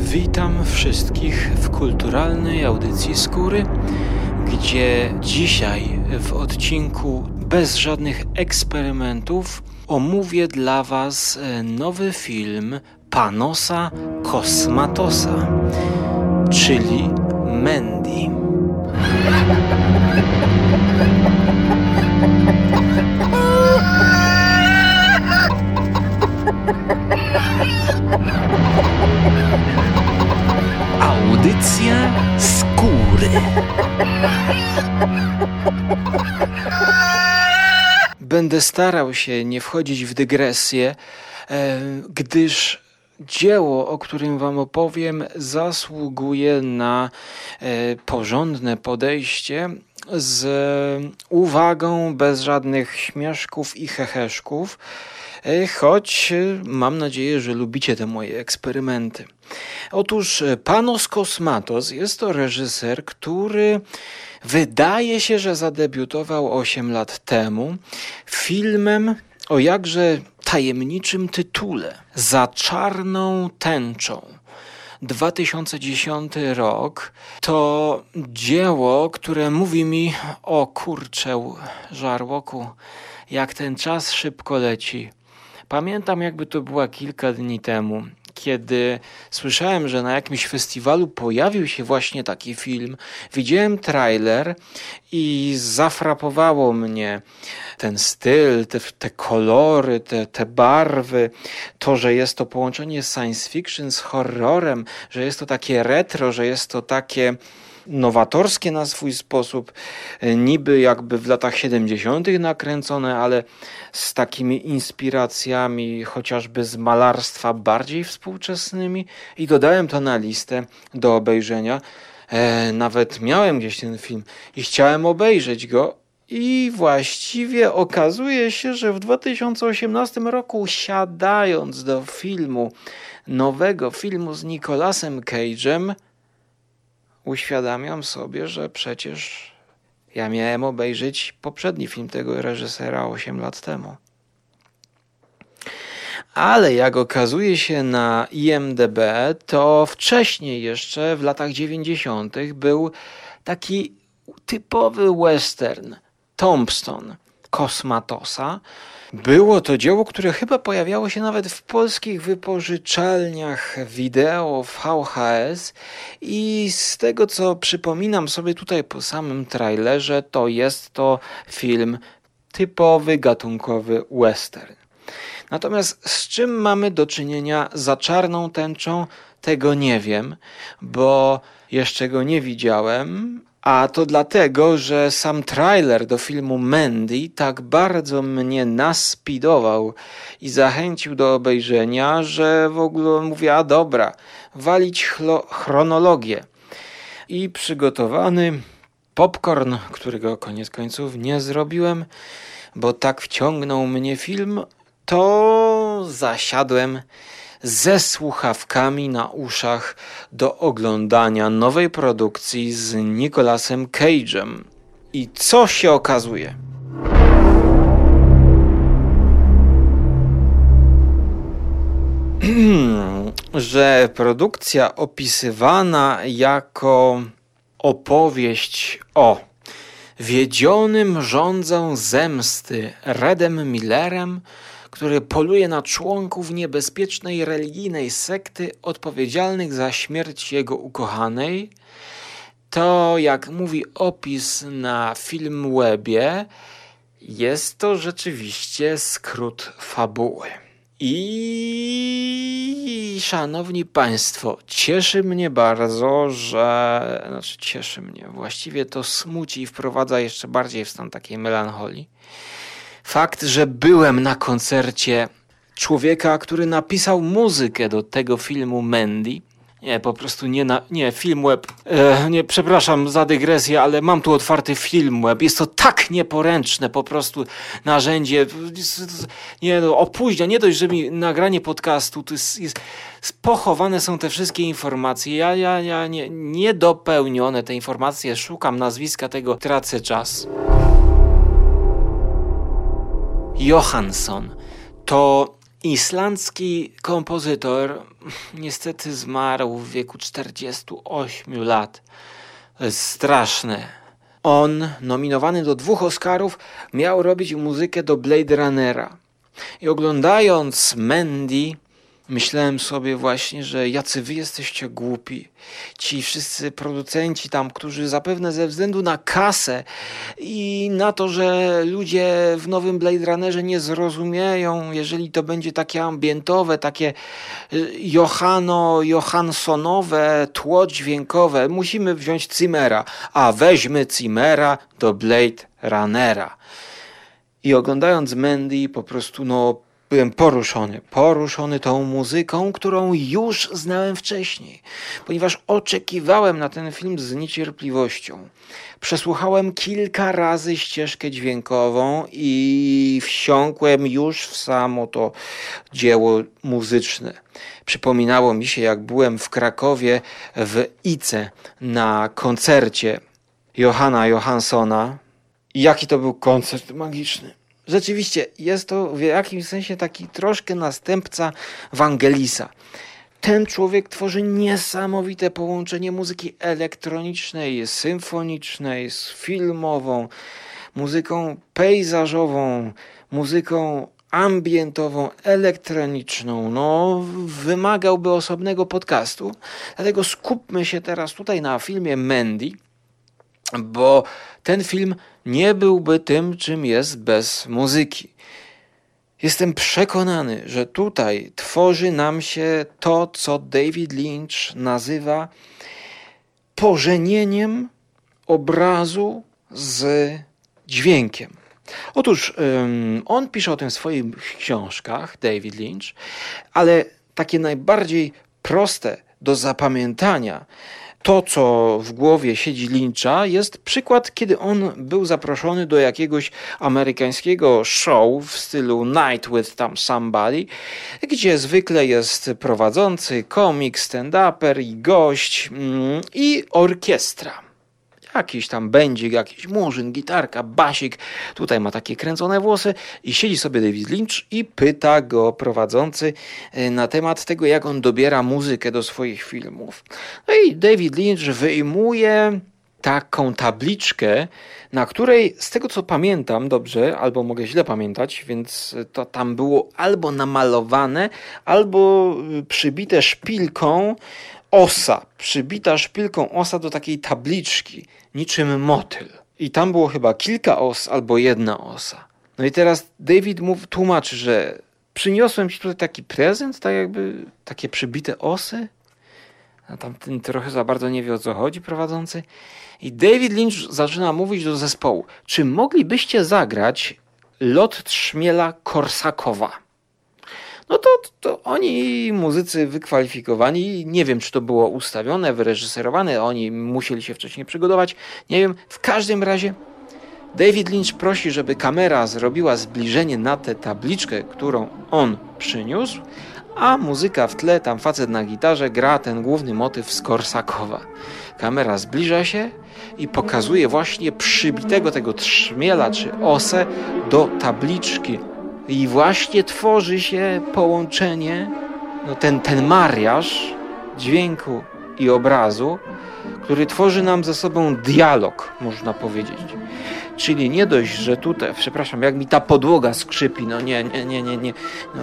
Witam wszystkich w kulturalnej audycji Skóry, gdzie dzisiaj w odcinku bez żadnych eksperymentów omówię dla Was e, nowy film Panosa Kosmatosa, czyli Mandy. Audycja skóry. Będę starał się nie wchodzić w dygresję, e, gdyż dzieło, o którym Wam opowiem, zasługuje na e, porządne podejście z uwagą, bez żadnych śmieszków i heheszków. E, choć e, mam nadzieję, że lubicie te moje eksperymenty. Otóż e, Panos Kosmatos jest to reżyser, który wydaje się, że zadebiutował 8 lat temu filmem o jakże tajemniczym tytule Za czarną tęczą. 2010 rok to dzieło, które mówi mi o kurczę, żarłoku, jak ten czas szybko leci. Pamiętam, jakby to była kilka dni temu, kiedy słyszałem, że na jakimś festiwalu pojawił się właśnie taki film. Widziałem trailer i zafrapowało mnie ten styl, te, te kolory, te, te barwy, to, że jest to połączenie science fiction z horrorem, że jest to takie retro, że jest to takie nowatorskie na swój sposób, e, niby jakby w latach 70. nakręcone, ale z takimi inspiracjami chociażby z malarstwa bardziej współczesnymi i dodałem to na listę do obejrzenia. E, nawet miałem gdzieś ten film i chciałem obejrzeć go, i właściwie okazuje się, że w 2018 roku, siadając do filmu, nowego filmu z Nicolasem Cage'em, uświadamiam sobie, że przecież ja miałem obejrzeć poprzedni film tego reżysera 8 lat temu. Ale jak okazuje się na IMDB, to wcześniej jeszcze w latach 90. był taki typowy western Tombstone Kosmatosa, było to dzieło, które chyba pojawiało się nawet w polskich wypożyczalniach wideo w VHS i z tego co przypominam sobie tutaj po samym trailerze, to jest to film typowy gatunkowy western. Natomiast z czym mamy do czynienia za czarną tęczą, tego nie wiem, bo jeszcze go nie widziałem, a to dlatego, że sam trailer do filmu Mandy tak bardzo mnie naspidował i zachęcił do obejrzenia, że w ogóle mówię, a dobra, walić chronologię. I przygotowany popcorn, którego koniec końców nie zrobiłem, bo tak wciągnął mnie film, to zasiadłem ze słuchawkami na uszach do oglądania nowej produkcji z Nicolasem Cage'em. I co się okazuje? że produkcja opisywana jako opowieść o wiedzionym rządzą zemsty Redem Millerem który poluje na członków niebezpiecznej religijnej sekty odpowiedzialnych za śmierć jego ukochanej, to jak mówi opis na Filmwebie, jest to rzeczywiście skrót fabuły. I szanowni Państwo, cieszy mnie bardzo, że. Znaczy, cieszy mnie, właściwie to smuci i wprowadza jeszcze bardziej w stan takiej melancholii Fakt, że byłem na koncercie człowieka, który napisał muzykę do tego filmu Mandy. Nie, po prostu nie, na, nie, film web. E, nie, przepraszam za dygresję, ale mam tu otwarty film web. Jest to tak nieporęczne po prostu narzędzie. Nie, no, opóźnia, nie dość, że mi nagranie podcastu to jest, jest pochowane są te wszystkie informacje. Ja, ja, ja nie, niedopełnione te informacje, szukam nazwiska tego, tracę czas. Johansson to Islandzki kompozytor niestety zmarł w wieku 48 lat. Straszne. On, nominowany do dwóch Oscarów, miał robić muzykę do Blade Runnera. I oglądając Mandy, Myślałem sobie właśnie, że jacy wy jesteście głupi. Ci wszyscy producenci tam, którzy zapewne ze względu na kasę i na to, że ludzie w nowym Blade Runnerze nie zrozumieją, jeżeli to będzie takie ambientowe, takie y, Johano, Johanssonowe tło dźwiękowe, musimy wziąć Cimera, a weźmy Cimera do Blade Runnera. I oglądając Mandy, po prostu no byłem poruszony, poruszony tą muzyką, którą już znałem wcześniej, ponieważ oczekiwałem na ten film z niecierpliwością. Przesłuchałem kilka razy ścieżkę dźwiękową i wsiąkłem już w samo to dzieło muzyczne. Przypominało mi się, jak byłem w Krakowie w ICE na koncercie Johanna Johanssona. Jaki to był koncert magiczny rzeczywiście jest to w jakimś sensie taki troszkę następca Wangelisa. Ten człowiek tworzy niesamowite połączenie muzyki elektronicznej, symfonicznej, z filmową, muzyką pejzażową, muzyką ambientową, elektroniczną, no wymagałby osobnego podcastu. Dlatego skupmy się teraz tutaj na filmie Mandy, bo ten film nie byłby tym, czym jest bez muzyki. Jestem przekonany, że tutaj tworzy nam się to, co David Lynch nazywa pożenieniem obrazu z dźwiękiem. Otóż on pisze o tym w swoich książkach, David Lynch, ale takie najbardziej proste do zapamiętania to, co w głowie siedzi Lyncha, jest przykład, kiedy on był zaproszony do jakiegoś amerykańskiego show w stylu Night with Tam Somebody, gdzie zwykle jest prowadzący, komik, stand-uper i gość mm, i orkiestra jakiś tam będzik, jakiś murzyn, gitarka, basik. Tutaj ma takie kręcone włosy i siedzi sobie David Lynch i pyta go prowadzący e, na temat tego, jak on dobiera muzykę do swoich filmów. No i David Lynch wyjmuje taką tabliczkę, na której, z tego co pamiętam dobrze, albo mogę źle pamiętać, więc to tam było albo namalowane, albo przybite szpilką osa, przybita szpilką osa do takiej tabliczki, niczym motyl. I tam było chyba kilka os albo jedna osa. No i teraz David mów, tłumaczy, że przyniosłem ci tutaj taki prezent, tak jakby takie przybite osy. A tamten trochę za bardzo nie wie o co chodzi prowadzący. I David Lynch zaczyna mówić do zespołu. Czy moglibyście zagrać lot trzmiela Korsakowa? No to, to oni, muzycy wykwalifikowani, nie wiem, czy to było ustawione, wyreżyserowane, oni musieli się wcześniej przygotować, nie wiem. W każdym razie David Lynch prosi, żeby kamera zrobiła zbliżenie na tę tabliczkę, którą on przyniósł, a muzyka w tle, tam facet na gitarze gra ten główny motyw z Korsakowa. Kamera zbliża się i pokazuje właśnie przybitego tego trzmiela czy osę do tabliczki i właśnie tworzy się połączenie, no ten, ten mariaż dźwięku i obrazu, który tworzy nam ze sobą dialog, można powiedzieć. Czyli nie dość, że tutaj, przepraszam, jak mi ta podłoga skrzypi, no nie, nie, nie, nie, nie. No,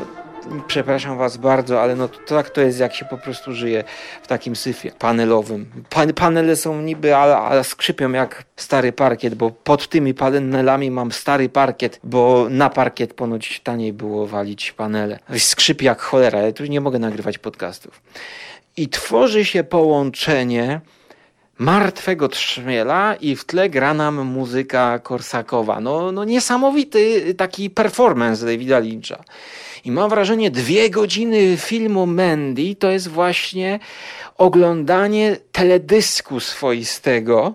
przepraszam was bardzo, ale no tak to jest, jak się po prostu żyje w takim syfie panelowym. Pan, panele są niby, ale, ale skrzypią jak stary parkiet, bo pod tymi panelami mam stary parkiet, bo na parkiet ponoć taniej było walić panele. Skrzypi jak cholera, ja tu nie mogę nagrywać podcastów. I tworzy się połączenie martwego trzmiela i w tle gra nam muzyka Korsakowa. No, no niesamowity taki performance Davida Lyncha. I mam wrażenie, dwie godziny filmu Mandy to jest właśnie oglądanie teledysku swoistego,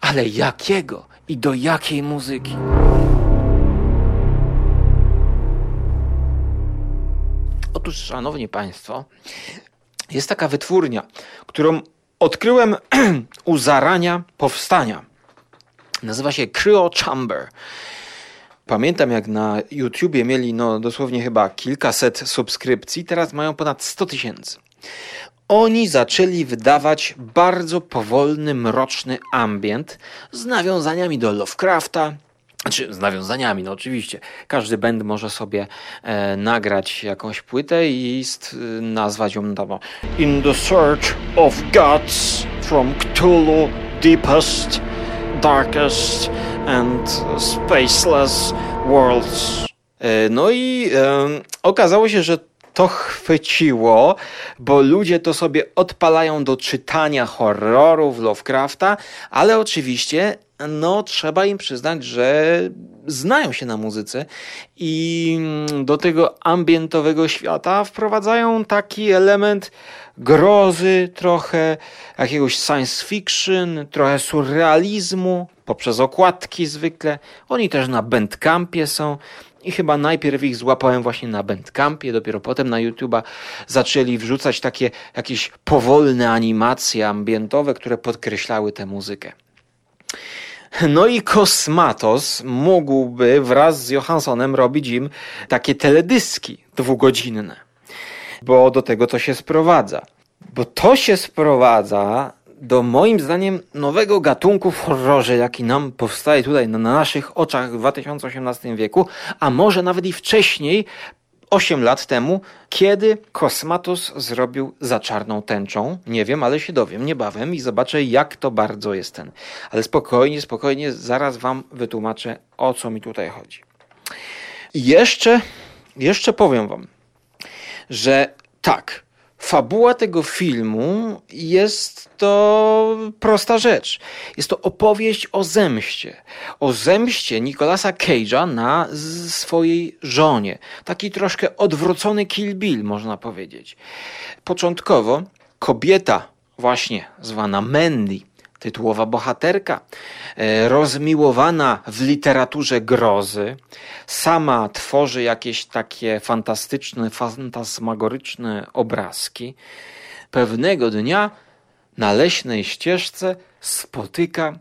ale jakiego i do jakiej muzyki? Otóż, szanowni państwo, jest taka wytwórnia, którą odkryłem u zarania powstania. Nazywa się Cryo Chamber. Pamiętam jak na YouTubie mieli no dosłownie chyba kilkaset subskrypcji, teraz mają ponad 100 tysięcy. Oni zaczęli wydawać bardzo powolny, mroczny ambient z nawiązaniami do Lovecrafta, znaczy z nawiązaniami, no oczywiście. Każdy band może sobie e, nagrać jakąś płytę i st, nazwać ją tam In the Search of Gods from Cthulhu Deepest, Darkest and Spaceless Worlds. E, no i e, okazało się, że to chwyciło, bo ludzie to sobie odpalają do czytania horrorów Lovecrafta, ale oczywiście no trzeba im przyznać, że znają się na muzyce i do tego ambientowego świata wprowadzają taki element grozy, trochę jakiegoś science fiction, trochę surrealizmu, poprzez okładki zwykle. Oni też na Bandcampie są i chyba najpierw ich złapałem właśnie na Bandcampie, dopiero potem na YouTube'a zaczęli wrzucać takie jakieś powolne animacje ambientowe, które podkreślały tę muzykę. No i Kosmatos mógłby wraz z Johanssonem robić im takie teledyski dwugodzinne, bo do tego to się sprowadza. Bo to się sprowadza do moim zdaniem nowego gatunku w horrorze, jaki nam powstaje tutaj na naszych oczach w 2018 wieku, a może nawet i wcześniej, 8 lat temu, kiedy Kosmatos zrobił za czarną tęczą. Nie wiem, ale się dowiem niebawem i zobaczę, jak to bardzo jest ten. Ale spokojnie, spokojnie, zaraz wam wytłumaczę, o co mi tutaj chodzi. Jeszcze, jeszcze powiem wam, że tak, fabuła tego filmu jest to prosta rzecz. Jest to opowieść o zemście. O zemście Nicolasa Cage'a na swojej żonie. Taki troszkę odwrócony Kill Bill, można powiedzieć. Początkowo kobieta, właśnie zwana Mandy, tytułowa bohaterka, e, rozmiłowana w literaturze grozy, sama tworzy jakieś takie fantastyczne, fantasmagoryczne obrazki. Pewnego dnia na leśnej ścieżce spotyka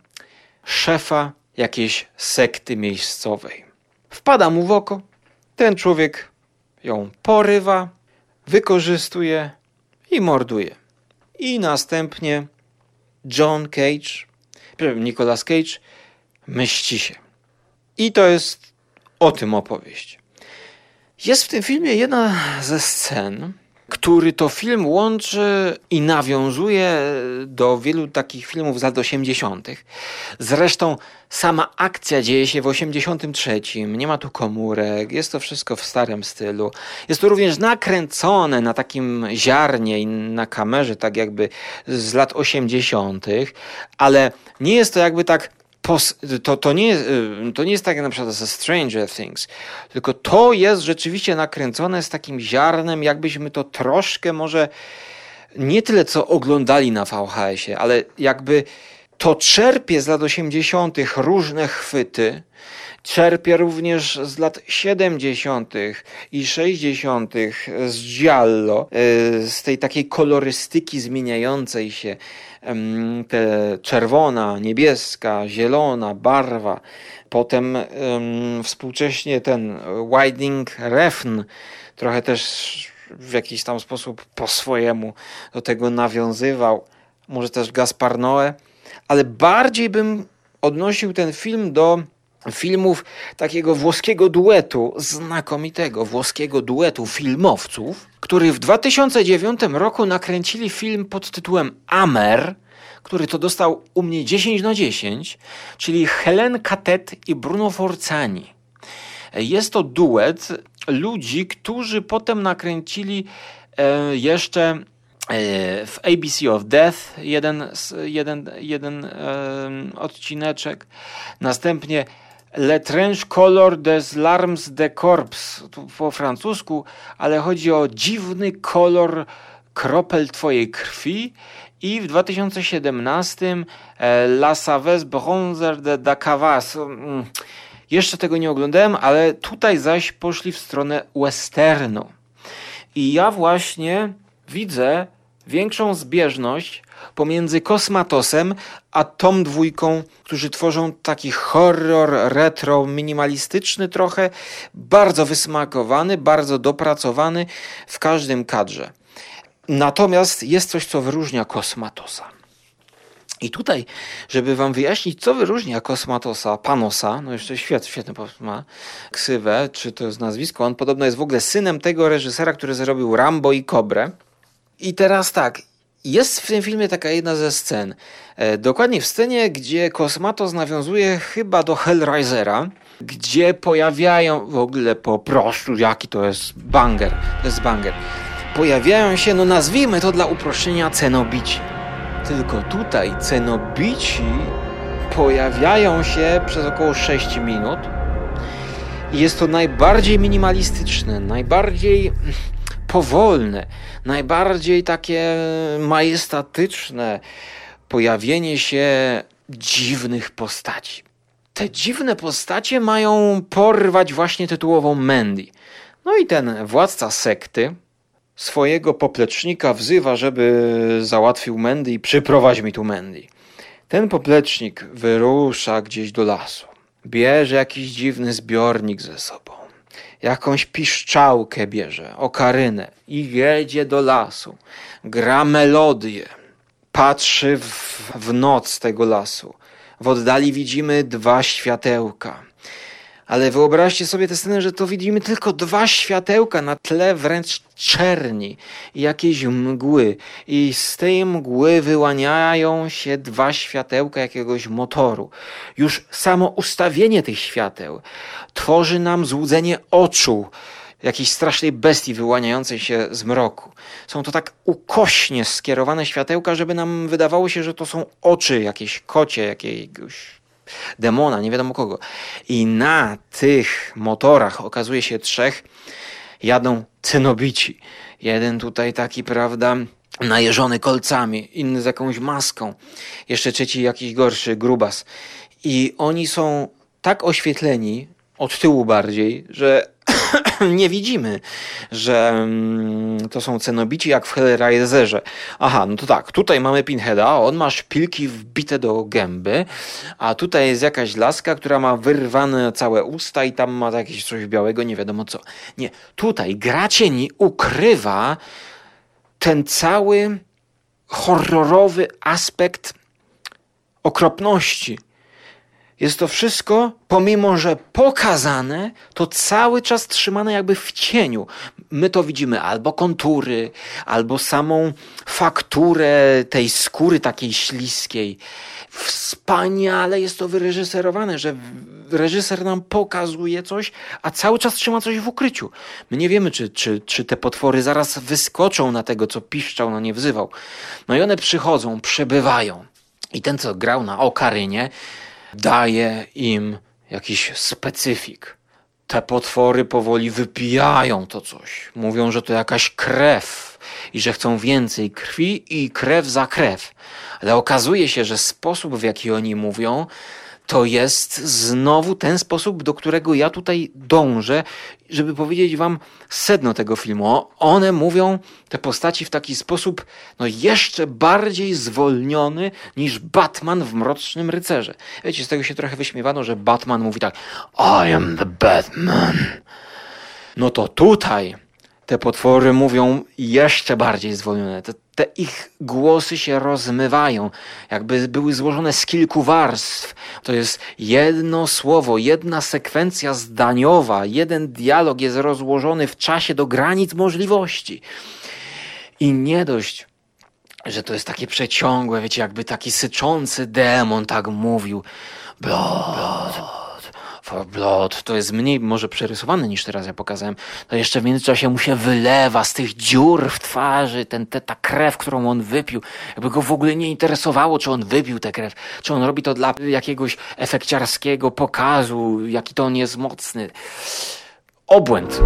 szefa jakiejś sekty miejscowej. Wpada mu w oko, ten człowiek ją porywa, wykorzystuje i morduje. I następnie John Cage, Nicolas Cage, mści się. I to jest o tym opowieść. Jest w tym filmie jedna ze scen, który to film łączy i nawiązuje do wielu takich filmów z lat 80. Zresztą sama akcja dzieje się w 83. Nie ma tu komórek, jest to wszystko w starym stylu. Jest to również nakręcone na takim ziarnie i na kamerze, tak jakby z lat 80., ale nie jest to jakby tak to, to, nie, y, to nie jest tak jak na przykład ze Stranger Things, tylko to jest rzeczywiście nakręcone z takim ziarnem, jakbyśmy to troszkę może nie tyle co oglądali na VHS-ie, ale jakby to czerpie z lat 80. różne chwyty, czerpie również z lat 70. i 60. z Giallo, y, z tej takiej kolorystyki zmieniającej się, te czerwona, niebieska, zielona barwa, potem współcześnie ten Winding Refn trochę też w jakiś tam sposób po swojemu do tego nawiązywał, może też Gaspar Noé, ale bardziej bym odnosił ten film do filmów takiego włoskiego duetu, znakomitego włoskiego duetu filmowców, który w 2009 roku nakręcili film pod tytułem Amer, który to dostał u mnie 10 na 10, czyli Helen Catet i Bruno Forzani. Jest to duet ludzi, którzy potem nakręcili e, jeszcze w ABC of Death jeden, jeden, jeden odcineczek, następnie Le Trench Color des Larmes de Corps po francusku, ale chodzi o dziwny kolor kropel twojej krwi i w 2017 e, La Savez Bronzer de Dacavas. Mm, jeszcze tego nie oglądałem, ale tutaj zaś poszli w stronę westernu. I ja właśnie widzę większą zbieżność pomiędzy Kosmatosem a Tom dwójką, którzy tworzą taki horror retro, minimalistyczny trochę, bardzo wysmakowany, bardzo dopracowany w każdym kadrze. Natomiast jest coś, co wyróżnia Kosmatosa. I tutaj, żeby wam wyjaśnić, co wyróżnia Kosmatosa, Panosa, no jeszcze świetny, świetny ma ksywę, czy to jest nazwisko, on podobno jest w ogóle synem tego reżysera, który zrobił Rambo i Kobrę. I teraz tak, jest w tym filmie taka jedna ze scen, e, dokładnie w scenie, gdzie Kosmatos nawiązuje chyba do Hellraisera, gdzie pojawiają w ogóle po prostu, jaki to jest banger, to jest banger, pojawiają się, no nazwijmy to dla uproszczenia, cenobici. Tylko tutaj cenobici pojawiają się przez około 6 minut. Jest to najbardziej minimalistyczne, najbardziej powolne, najbardziej takie majestatyczne pojawienie się dziwnych postaci. Te dziwne postacie mają porwać właśnie tytułową Mandy. No i ten władca sekty swojego poplecznika wzywa, żeby załatwił Mandy i przyprowadź mi tu Mandy. Ten poplecznik wyrusza gdzieś do lasu. Bierze jakiś dziwny zbiornik ze sobą jakąś piszczałkę bierze, okarynę i jedzie do lasu. Gra melodię, patrzy w, w noc tego lasu. W oddali widzimy dwa światełka. Ale wyobraźcie sobie tę scenę, że to widzimy tylko dwa światełka na tle wręcz czerni jakiejś mgły. I z tej mgły wyłaniają się dwa światełka jakiegoś motoru. Już samo ustawienie tych świateł tworzy nam złudzenie oczu jakiejś strasznej bestii wyłaniającej się z mroku. Są to tak ukośnie skierowane światełka, żeby nam wydawało się, że to są oczy jakiejś kocie, jakiegoś demona, nie wiadomo kogo. I na tych motorach okazuje się trzech, jadą cynobici. Jeden tutaj taki, prawda, najeżony kolcami, inny z jakąś maską, jeszcze trzeci jakiś gorszy, grubas. I oni są tak oświetleni, od tyłu bardziej, że nie widzimy, że mm, to są cenobici jak w Hellraiserze. Aha, no to tak, tutaj mamy Pinheada, on ma szpilki wbite do gęby, a tutaj jest jakaś laska, która ma wyrwane całe usta i tam ma jakieś coś białego, nie wiadomo co. Nie, tutaj gra cieni ukrywa ten cały horrorowy aspekt okropności jest to wszystko, pomimo że pokazane, to cały czas trzymane jakby w cieniu. My to widzimy albo kontury, albo samą fakturę tej skóry takiej śliskiej. Wspaniale jest to wyreżyserowane, że reżyser nam pokazuje coś, a cały czas trzyma coś w ukryciu. My nie wiemy, czy, czy, czy te potwory zaraz wyskoczą na tego, co piszczał, no nie wzywał. No i one przychodzą, przebywają. I ten, co grał na okarynie, daje im jakiś specyfik. Te potwory powoli wypijają to coś. Mówią, że to jakaś krew i że chcą więcej krwi i krew za krew. Ale okazuje się, że sposób, w jaki oni mówią, to jest znowu ten sposób, do którego ja tutaj dążę, żeby powiedzieć wam sedno tego filmu. One mówią, te postaci w taki sposób, no jeszcze bardziej zwolniony niż Batman w Mrocznym Rycerze. Wiecie, z tego się trochę wyśmiewano, że Batman mówi tak, I am the Batman. No to tutaj te potwory mówią jeszcze bardziej zwolnione. Te, te, ich głosy się rozmywają, jakby były złożone z kilku warstw. To jest jedno słowo, jedna sekwencja zdaniowa, jeden dialog jest rozłożony w czasie do granic możliwości. I nie dość, że to jest takie przeciągłe, wiecie, jakby taki syczący demon tak mówił. Blood, blood Blood to jest mniej może przerysowane niż teraz ja pokazałem, to jeszcze w międzyczasie mu się wylewa z tych dziur w twarzy, ten, te, ta krew, którą on wypił. Jakby go w ogóle nie interesowało, czy on wypił tę krew, czy on robi to dla jakiegoś efekciarskiego pokazu, jaki to on jest mocny. Obłęd.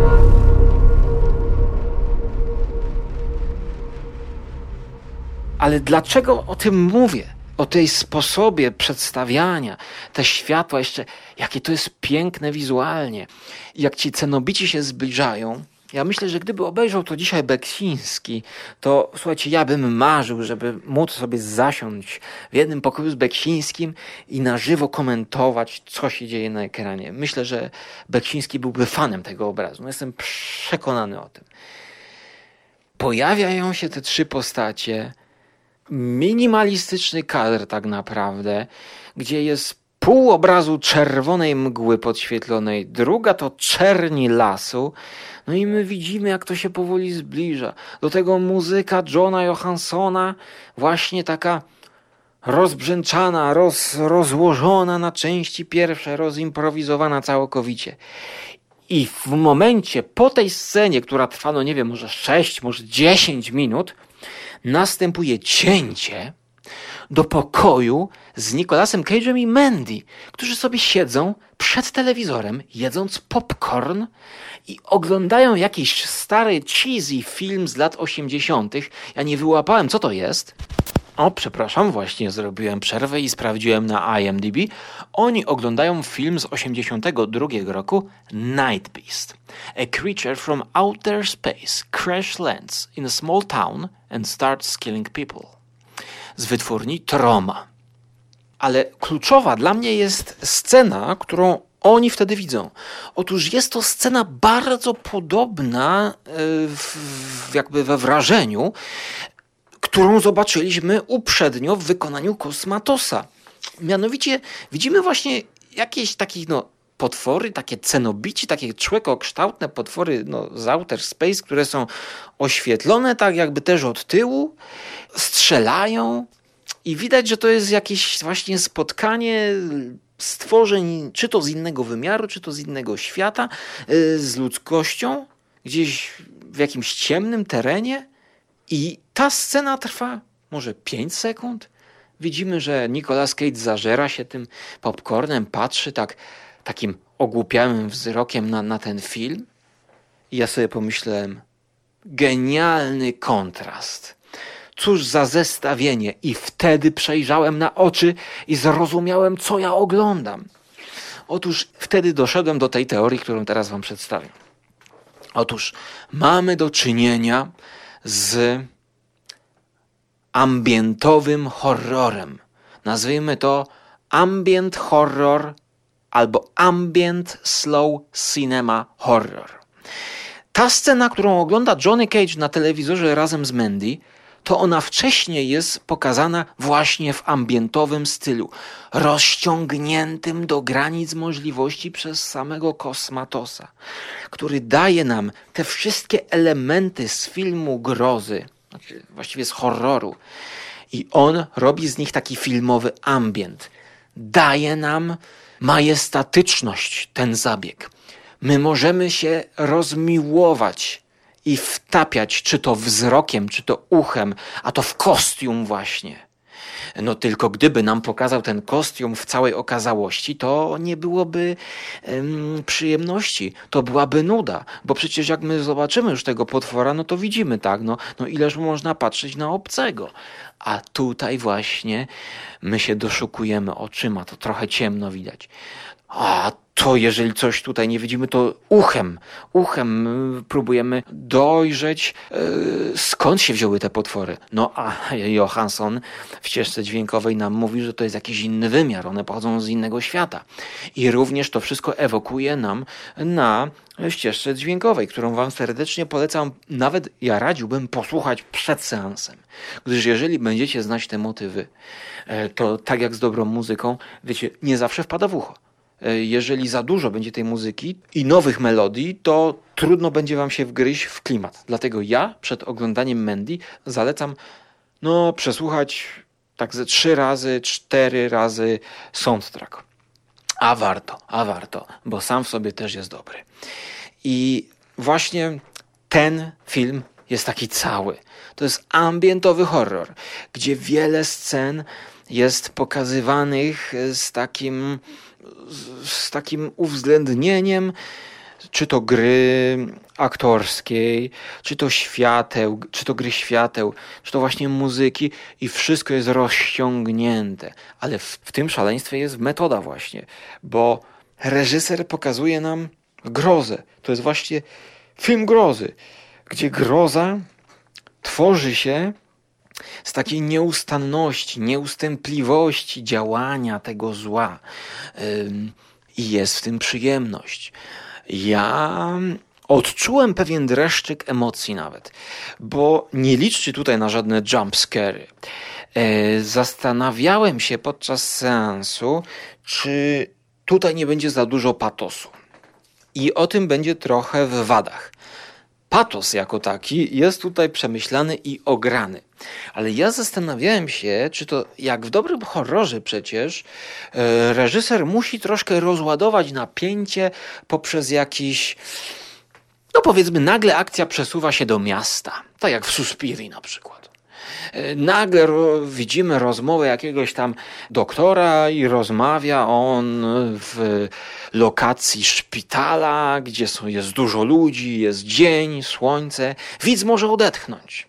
Ale dlaczego o tym mówię? O tej sposobie przedstawiania, te światła jeszcze, jakie to jest piękne wizualnie. Jak ci cenobici się zbliżają, Ja myślę, że gdyby obejrzał to dzisiaj Beksiński, to słuchajcie, ja bym marzył, żeby móc sobie zasiąść w jednym pokoju z Beksińskim i na żywo komentować, co się dzieje na ekranie. Myślę, że Beksiński byłby fanem tego obrazu. Jestem przekonany o tym. Pojawiają się te trzy postacie. Minimalistyczny kadr, tak naprawdę, gdzie jest pół obrazu czerwonej mgły podświetlonej, druga to czerni lasu, no i my widzimy, jak to się powoli zbliża. Do tego muzyka Johna Johanssona, właśnie taka rozbrzęczana, roz, rozłożona na części pierwsze, rozimprowizowana całkowicie. I w momencie po tej scenie, która trwa, no nie wiem, może 6, może 10 minut, następuje cięcie do pokoju z Nicolasem Cage'em i Mandy, którzy sobie siedzą przed telewizorem, jedząc popcorn i oglądają jakiś stary cheesy film z lat 80. Ja nie wyłapałem, co to jest. O, przepraszam, właśnie zrobiłem przerwę i sprawdziłem na IMDb. Oni oglądają film z 82 roku Night Beast. A creature from outer space crash lands in a small town and starts killing people. Z wytwórni Troma. Ale kluczowa dla mnie jest scena, którą oni wtedy widzą. Otóż jest to scena bardzo podobna e, w, jakby we wrażeniu, którą zobaczyliśmy uprzednio w wykonaniu Kosmatosa. Mianowicie widzimy właśnie jakieś takie no, potwory, takie cenobici, takie człekokształtne potwory no, z outer space, które są oświetlone tak jakby też od tyłu, strzelają i widać, że to jest jakieś właśnie spotkanie stworzeń, czy to z innego wymiaru, czy to z innego świata, y, z ludzkością, gdzieś w jakimś ciemnym terenie. I ta scena trwa może 5 sekund. Widzimy, że Nicolas Cage zażera się tym popcornem, patrzy tak takim ogłupiałym wzrokiem na, na ten film. I ja sobie pomyślałem, genialny kontrast Cóż za zestawienie! I wtedy przejrzałem na oczy i zrozumiałem, co ja oglądam. Otóż wtedy doszedłem do tej teorii, którą teraz Wam przedstawię. Otóż mamy do czynienia z ambientowym horrorem. Nazwijmy to ambient horror albo ambient slow cinema horror. Ta scena, którą ogląda Johnny Cage na telewizorze razem z Mandy, to ona wcześniej jest pokazana właśnie w ambientowym stylu, rozciągniętym do granic możliwości przez samego Kosmatosa, który daje nam te wszystkie elementy z filmu grozy, znaczy właściwie z horroru. I on robi z nich taki filmowy ambient. Daje nam majestatyczność ten zabieg. My możemy się rozmiłować i wtapiać, czy to wzrokiem, czy to uchem, a to w kostium właśnie. No tylko gdyby nam pokazał ten kostium w całej okazałości, to nie byłoby ym, przyjemności, to byłaby nuda, bo przecież jak my zobaczymy już tego potwora, no to widzimy tak, no, no ileż można patrzeć na obcego. A tutaj właśnie my się doszukujemy oczyma, to trochę ciemno widać. A to jeżeli coś tutaj nie widzimy, to uchem, uchem y, próbujemy dojrzeć, yy, skąd się wzięły te potwory. No a Johansson w ścieżce dźwiękowej nam mówi, że to jest jakiś inny wymiar, one pochodzą z innego świata. I również to wszystko ewokuje nam na ścieżce dźwiękowej, którą Wam serdecznie polecam. Nawet ja radziłbym posłuchać przed seansem, gdyż jeżeli będziecie znać te motywy, e, to tak jak z dobrą muzyką, wiecie, nie zawsze wpada w ucho. E, jeżeli za dużo będzie tej muzyki i nowych melodii, to trudno będzie wam się wgryźć w klimat. Dlatego ja przed oglądaniem Mandy zalecam no przesłuchać tak ze trzy razy, cztery razy soundtrack. A warto, a warto, bo sam w sobie też jest dobry. I właśnie ten film jest taki cały. To jest ambientowy horror, gdzie wiele scen jest pokazywanych z takim z takim uwzględnieniem, czy to gry aktorskiej, czy to świateł, czy to gry świateł, czy to właśnie muzyki i wszystko jest rozciągnięte. Ale w, w tym szaleństwie jest metoda właśnie, bo reżyser pokazuje nam grozę. To jest właśnie film grozy, gdzie groza tworzy się z takiej nieustanności, nieustępliwości działania tego zła. I jest w tym przyjemność. Ja odczułem pewien dreszczyk emocji nawet, bo nie liczcie tutaj na żadne jumpscary. E, zastanawiałem się podczas seansu, czy tutaj nie będzie za dużo patosu. I o tym będzie trochę w wadach. Patos jako taki jest tutaj przemyślany i ograny. Ale ja zastanawiałem się, czy to jak w dobrym horrorze przecież e, reżyser musi troszkę rozładować napięcie poprzez jakiś no powiedzmy nagle akcja przesuwa się do miasta, tak jak w Suspiri na przykład. E, nagle widzimy rozmowę jakiegoś tam doktora i rozmawia on w lokacji szpitala, gdzie są, jest dużo ludzi, jest dzień, słońce. Widz może odetchnąć.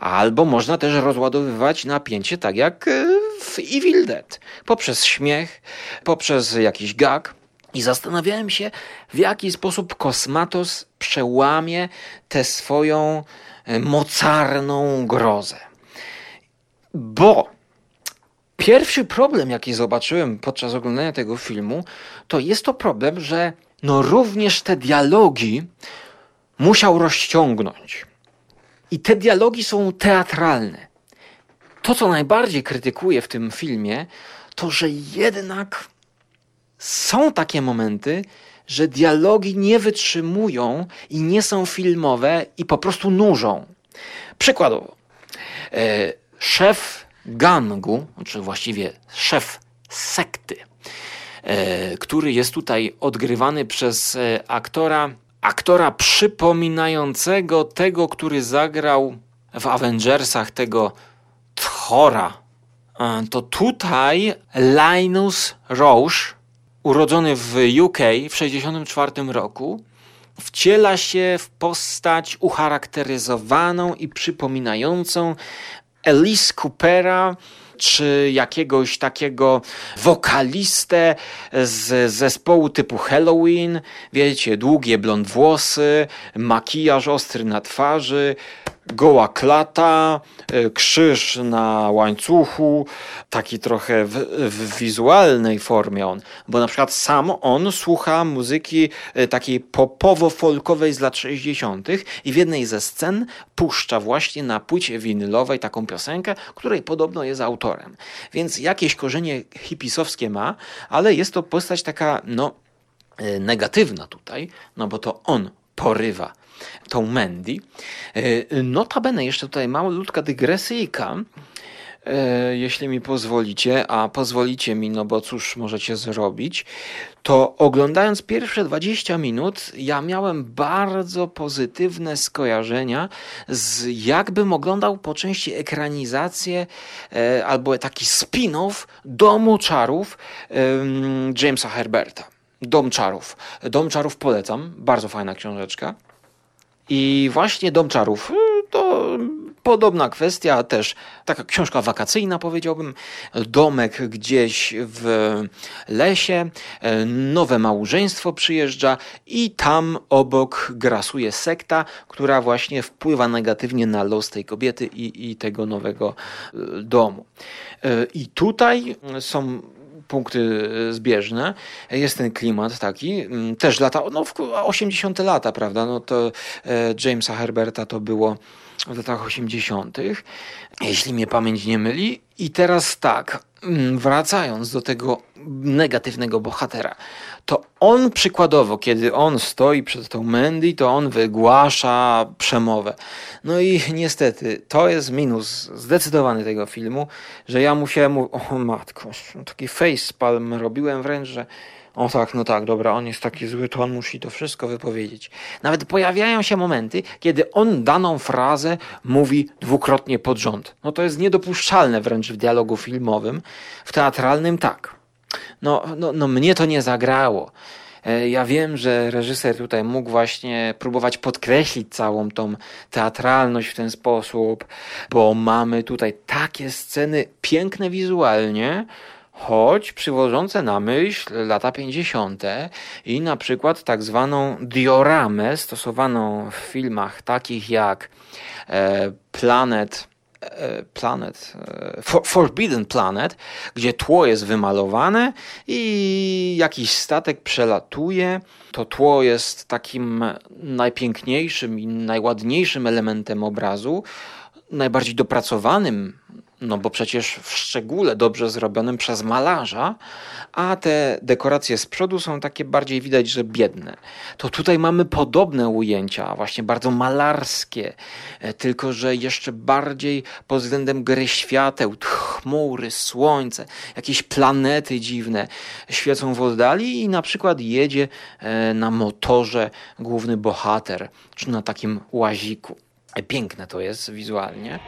Albo można też rozładowywać napięcie, tak jak e, w Evil Dead, poprzez śmiech, poprzez jakiś gag. I zastanawiałem się, w jaki sposób Kosmatos przełamie tę swoją e, mocarną grozę. Bo pierwszy problem, jaki zobaczyłem podczas oglądania tego filmu, to jest to problem, że no również te dialogi musiał rozciągnąć. I te dialogi są teatralne. To, co najbardziej krytykuję w tym filmie, to że jednak są takie momenty, że dialogi nie wytrzymują i nie są filmowe i po prostu nużą. Przykładowo, e, szef gangu, czy właściwie szef sekty, e, który jest tutaj odgrywany przez e, aktora, aktora przypominającego tego, który zagrał w Avengersach tego Thora. E, to tutaj Linus Roche urodzony w UK w 1964 roku, wciela się w postać ucharakteryzowaną i przypominającą Elise Coopera, czy jakiegoś takiego wokalistę z zespołu typu Halloween, wiecie, długie blond włosy, makijaż ostry na twarzy, goła klata, e, krzyż na łańcuchu, taki trochę w, w, wizualnej formie on, bo na przykład sam on słucha muzyki e, takiej popowo-folkowej z lat 60. i w jednej ze scen puszcza właśnie na płycie winylowej taką piosenkę, której podobno jest autorem. Więc jakieś korzenie hipisowskie ma, ale jest to postać taka, no, e, negatywna tutaj, no bo to on porywa tą Mandy. E, notabene jeszcze tutaj malutka dygresyjka, e, jeśli mi pozwolicie, a pozwolicie mi, no bo cóż możecie zrobić, to oglądając pierwsze 20 minut, ja miałem bardzo pozytywne skojarzenia z jakbym oglądał po części ekranizację e, albo taki spin-off Domu Czarów Jamesa Herberta. Dom Czarów. Dom Czarów polecam, bardzo fajna książeczka. I właśnie Dom Czarów. Y, to podobna kwestia, też taka książka wakacyjna powiedziałbym, domek gdzieś w lesie, e, nowe małżeństwo przyjeżdża i tam obok grasuje sekta, która właśnie wpływa negatywnie na los tej kobiety i, i tego nowego e, domu. I tutaj są punkty e, zbieżne. Jest ten klimat taki, mm, też lata, no 80 lata, prawda, no to e, Jamesa Herberta to było w latach 80., jeśli mnie pamięć nie myli. I teraz tak, mm, wracając do tego negatywnego bohatera, to on przykładowo, kiedy on stoi przed tą Mandy, to on wygłasza przemowę. No i niestety, to jest minus zdecydowany tego filmu, że ja musiałem mu, o matko, taki facepalm robiłem wręcz, że o tak, no tak, dobra, on jest taki zły, to on musi to wszystko wypowiedzieć. Nawet pojawiają się momenty, kiedy on daną frazę mówi dwukrotnie pod rząd. No to jest niedopuszczalne wręcz w dialogu filmowym. W teatralnym tak. No, no, no mnie to nie zagrało. E, ja wiem, że reżyser tutaj mógł właśnie próbować podkreślić całą tą teatralność w ten sposób, bo mamy tutaj takie sceny piękne wizualnie, choć przywodzące na myśl lata 50. i na przykład tak zwaną dioramę stosowaną w filmach takich jak e, Planet e, Planet, e, Forbidden Planet, gdzie tło jest wymalowane i jakiś statek przelatuje. To tło jest takim najpiękniejszym i najładniejszym elementem obrazu, najbardziej dopracowanym no bo przecież w szczególe dobrze zrobionym przez malarza, a te dekoracje z przodu są takie bardziej widać, że biedne. To tutaj mamy podobne ujęcia, właśnie bardzo malarskie, e, tylko że jeszcze bardziej pod względem gry świateł, chmury, słońce, jakieś planety dziwne świecą w oddali i na przykład jedzie e, na motorze główny bohater, czy na takim łaziku. E, piękne to jest wizualnie.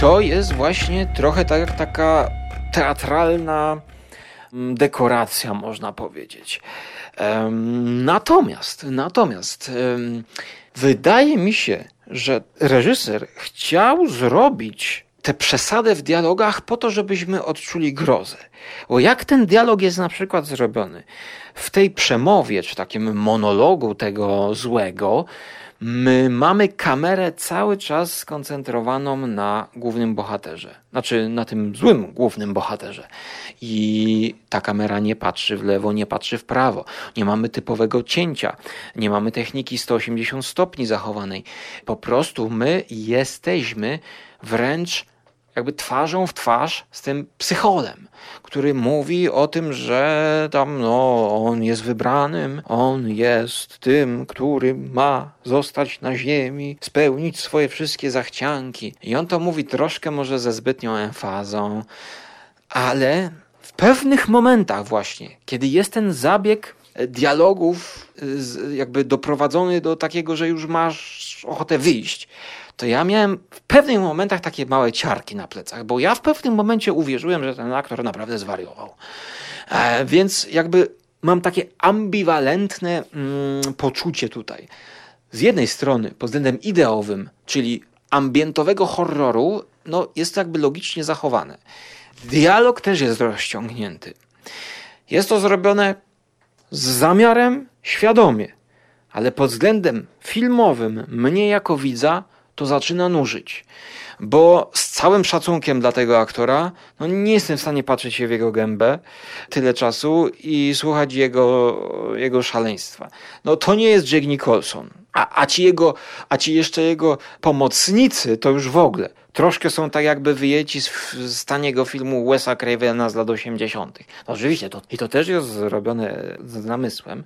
To jest właśnie trochę tak jak taka teatralna mm, dekoracja, można powiedzieć. Natomiast, natomiast wydaje mi się, że reżyser chciał zrobić tę przesadę w dialogach po to, żebyśmy odczuli grozę. Bo jak ten dialog jest na przykład zrobiony w tej przemowie, czy takim monologu tego złego, my mamy kamerę cały czas skoncentrowaną na głównym bohaterze. Znaczy na tym złym głównym bohaterze. I ta kamera nie patrzy w lewo, nie patrzy w prawo. Nie mamy typowego cięcia. Nie mamy techniki 180 stopni zachowanej. Po prostu my jesteśmy wręcz jakby twarzą w twarz z tym psycholem, który mówi o tym, że tam no, on jest wybranym, on jest tym, który ma zostać na ziemi, spełnić swoje wszystkie zachcianki. I on to mówi troszkę może ze zbytnią emfazą, ale w pewnych momentach właśnie, kiedy jest ten zabieg dialogów jakby doprowadzony do takiego, że już masz ochotę wyjść, to ja miałem w pewnych momentach takie małe ciarki na plecach, bo ja w pewnym momencie uwierzyłem, że ten aktor naprawdę zwariował. E, więc jakby mam takie ambiwalentne mm, poczucie tutaj. Z jednej strony pod względem ideowym, czyli ambientowego horroru, no jest to jakby logicznie zachowane. Dialog też jest rozciągnięty. Jest to zrobione z zamiarem, świadomie, ale pod względem filmowym, mnie jako widza, to zaczyna nużyć. Bo z całym szacunkiem dla tego aktora, no nie jestem w stanie patrzeć się w jego gębę tyle czasu i słuchać jego, jego szaleństwa. No to nie jest Jack Nicholson. A, a, ci jego, a ci jeszcze jego pomocnicy to już w ogóle. Troszkę są tak jakby wyjęci z, z taniego filmu Wesa Cravena z lat 80. No oczywiście, to, i to też jest zrobione z namysłem,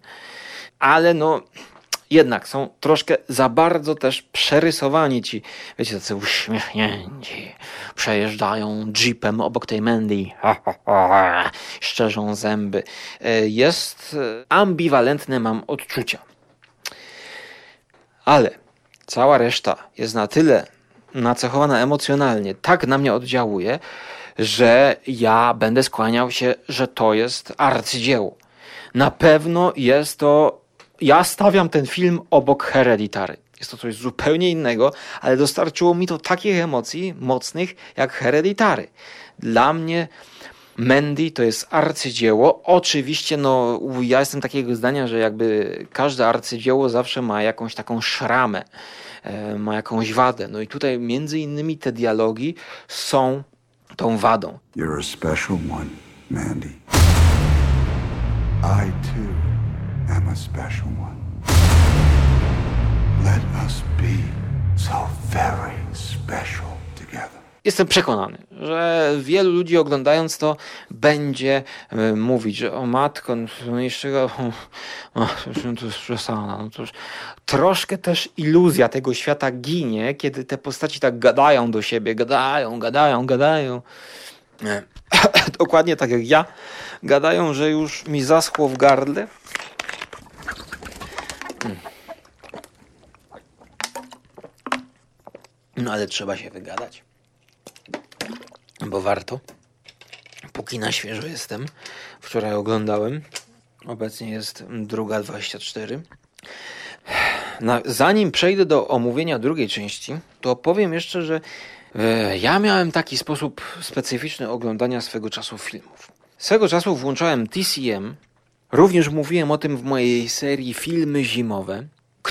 ale no jednak są troszkę za bardzo też przerysowani ci, wiecie, tacy uśmiechnięci, przejeżdżają jeepem obok tej Mandy, szczerzą zęby. E, jest e, ambiwalentne mam odczucia. Ale cała reszta jest na tyle nacechowana emocjonalnie, tak na mnie oddziałuje, że ja będę skłaniał się, że to jest arcydzieło. Na pewno jest to ja stawiam ten film obok Hereditary. Jest to coś zupełnie innego, ale dostarczyło mi to takich emocji mocnych jak Hereditary. Dla mnie Mandy to jest arcydzieło. Oczywiście, no, ja jestem takiego zdania, że jakby każde arcydzieło zawsze ma jakąś taką szramę, e, ma jakąś wadę. No i tutaj między innymi te dialogi są tą wadą. You're a special one, Mandy. I too am a special one. Let us be so very special together. Jestem przekonany, że wielu ludzi oglądając to będzie e, mówić, że o matko, no jeszcze o, o, to jest przesada. No troszkę też iluzja tego świata ginie, kiedy te postaci tak gadają do siebie, gadają, gadają, gadają. E, dokładnie tak jak ja, gadają, że już mi zaschło w gardle No ale trzeba się wygadać, bo warto. Póki na świeżo jestem. Wczoraj oglądałem. Obecnie jest druga 24. Na, zanim przejdę do omówienia drugiej części, to powiem jeszcze, że e, ja miałem taki sposób specyficzny oglądania swego czasu filmów. Swego czasu włączałem TCM. Również mówiłem o tym w mojej serii Filmy Zimowe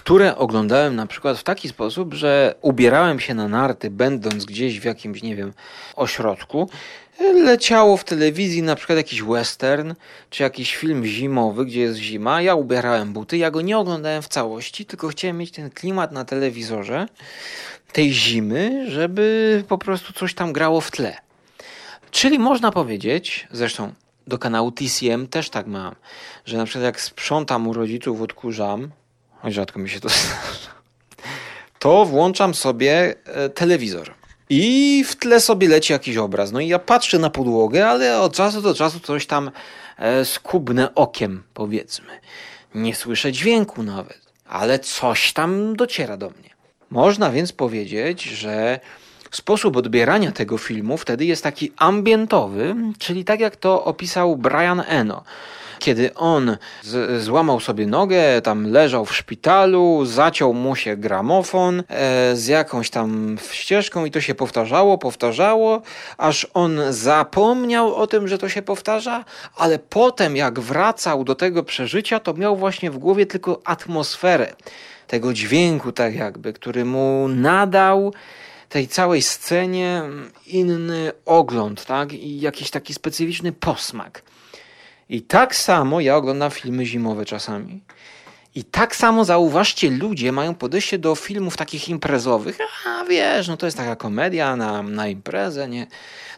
które oglądałem na przykład w taki sposób, że ubierałem się na narty, będąc gdzieś w jakimś, nie wiem, ośrodku. Leciało w telewizji na przykład jakiś western, czy jakiś film zimowy, gdzie jest zima. Ja ubierałem buty, ja go nie oglądałem w całości, tylko chciałem mieć ten klimat na telewizorze tej zimy, żeby po prostu coś tam grało w tle. Czyli można powiedzieć, zresztą do kanału TCM też tak mam, że na przykład jak sprzątam u rodziców, odkurzam, choć rzadko mi się to zdarza, to włączam sobie e, telewizor. I w tle sobie leci jakiś obraz. No i ja patrzę na podłogę, ale od czasu do czasu coś tam e, skubnę okiem, powiedzmy. Nie słyszę dźwięku nawet, ale coś tam dociera do mnie. Można więc powiedzieć, że sposób odbierania tego filmu wtedy jest taki ambientowy, czyli tak jak to opisał Brian Eno kiedy on z, złamał sobie nogę, tam leżał w szpitalu, zaciął mu się gramofon e, z jakąś tam ścieżką i to się powtarzało, powtarzało, aż on zapomniał o tym, że to się powtarza, ale potem jak wracał do tego przeżycia, to miał właśnie w głowie tylko atmosferę tego dźwięku, tak jakby, który mu nadał tej całej scenie inny ogląd, tak? I jakiś taki specyficzny posmak. I tak samo ja oglądam filmy zimowe czasami. I tak samo zauważcie, ludzie mają podejście do filmów takich imprezowych. A wiesz, no to jest taka komedia na, na imprezę, nie?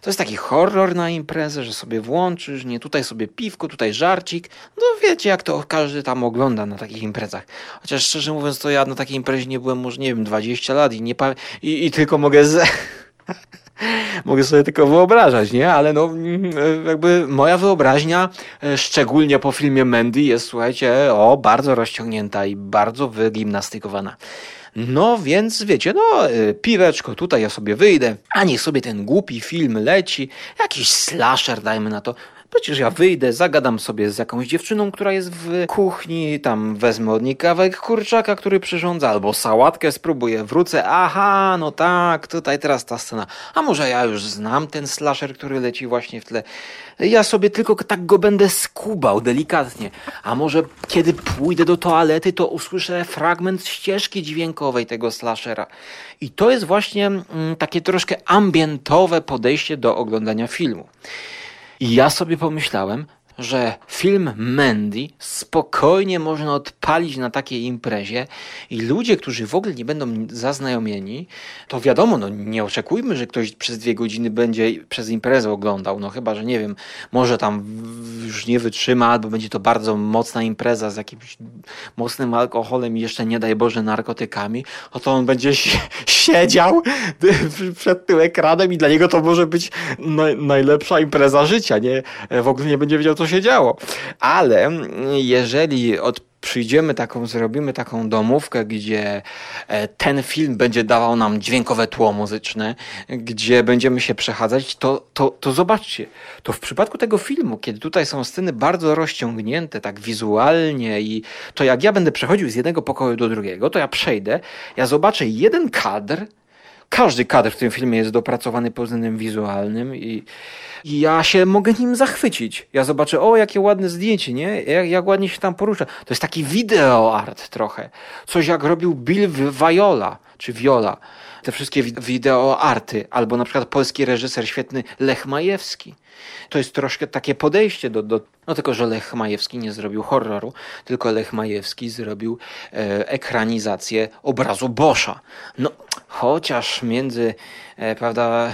To jest taki horror na imprezę, że sobie włączysz, nie? Tutaj sobie piwko, tutaj żarcik. No wiecie, jak to każdy tam ogląda na takich imprezach. Chociaż szczerze mówiąc, to ja na takiej imprezie nie byłem może, nie wiem, 20 lat i, nie i, i tylko mogę. Mogę sobie tylko wyobrażać, nie? Ale no, mm, jakby moja wyobraźnia, e, szczególnie po filmie Mandy, jest, słuchajcie, o, bardzo rozciągnięta i bardzo wygimnastykowana. No więc wiecie, no e, piweczko, tutaj ja sobie wyjdę, a niech sobie ten głupi film leci, jakiś slasher dajmy na to, Przecież ja wyjdę, zagadam sobie z jakąś dziewczyną, która jest w kuchni, tam wezmę od niej kurczaka, który przyrządza, albo sałatkę spróbuję, wrócę, aha, no tak, tutaj teraz ta scena. A może ja już znam ten slasher, który leci właśnie w tle. Ja sobie tylko tak go będę skubał delikatnie. A może kiedy pójdę do toalety, to usłyszę fragment ścieżki dźwiękowej tego slashera. I to jest właśnie mm, takie troszkę ambientowe podejście do oglądania filmu. I ja sobie pomyślałem, że film Mandy spokojnie można odpalić na takiej imprezie i ludzie, którzy w ogóle nie będą zaznajomieni, to wiadomo, no nie oczekujmy, że ktoś przez dwie godziny będzie przez imprezę oglądał, no chyba, że nie wiem, może tam już nie wytrzyma, albo będzie to bardzo mocna impreza z jakimś mocnym alkoholem i jeszcze nie daj Boże narkotykami, o to on będzie siedział przed tym ekranem i dla niego to może być najlepsza impreza życia, nie? W ogóle nie będzie wiedział, co się działo. Ale jeżeli od przyjdziemy taką, zrobimy taką domówkę, gdzie e, ten film będzie dawał nam dźwiękowe tło muzyczne, gdzie będziemy się przechadzać, to, to, to zobaczcie, to w przypadku tego filmu, kiedy tutaj są sceny bardzo rozciągnięte, tak wizualnie i to jak ja będę przechodził z jednego pokoju do drugiego, to ja przejdę, ja zobaczę jeden kadr, każdy kadr w tym filmie jest dopracowany pod względem wizualnym i, i ja się mogę nim zachwycić. Ja zobaczę, o jakie ładne zdjęcie, nie? Jak, jak ładnie się tam porusza. To jest taki video art trochę. Coś jak robił Bill Viola, czy Viola. Te wszystkie wideo arty, albo na przykład polski reżyser świetny Lech Majewski. To jest troszkę takie podejście do, do. No tylko, że Lech Majewski nie zrobił horroru, tylko Lech Majewski zrobił e, ekranizację obrazu Boscha. No, chociaż między e, prawda, e,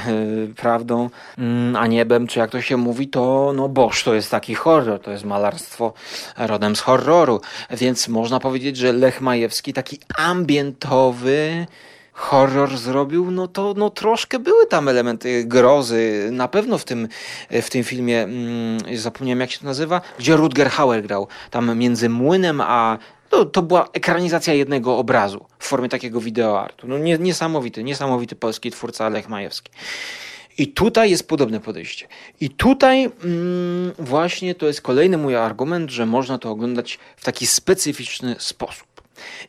prawdą mm, a niebem, czy jak to się mówi, to no Bosch to jest taki horror, to jest malarstwo rodem z horroru. Więc można powiedzieć, że Lech Majewski taki ambientowy horror zrobił, no to no troszkę były tam elementy grozy. Na pewno w tym, w tym filmie, mm, zapomniałem jak się to nazywa, gdzie Rutger Hauer grał. Tam między młynem a No, to była ekranizacja jednego obrazu w formie takiego wideoartu. No, nie, niesamowity, niesamowity polski twórca Lech Majewski. I tutaj jest podobne podejście. I tutaj mm, właśnie to jest kolejny mój argument, że można to oglądać w taki specyficzny sposób.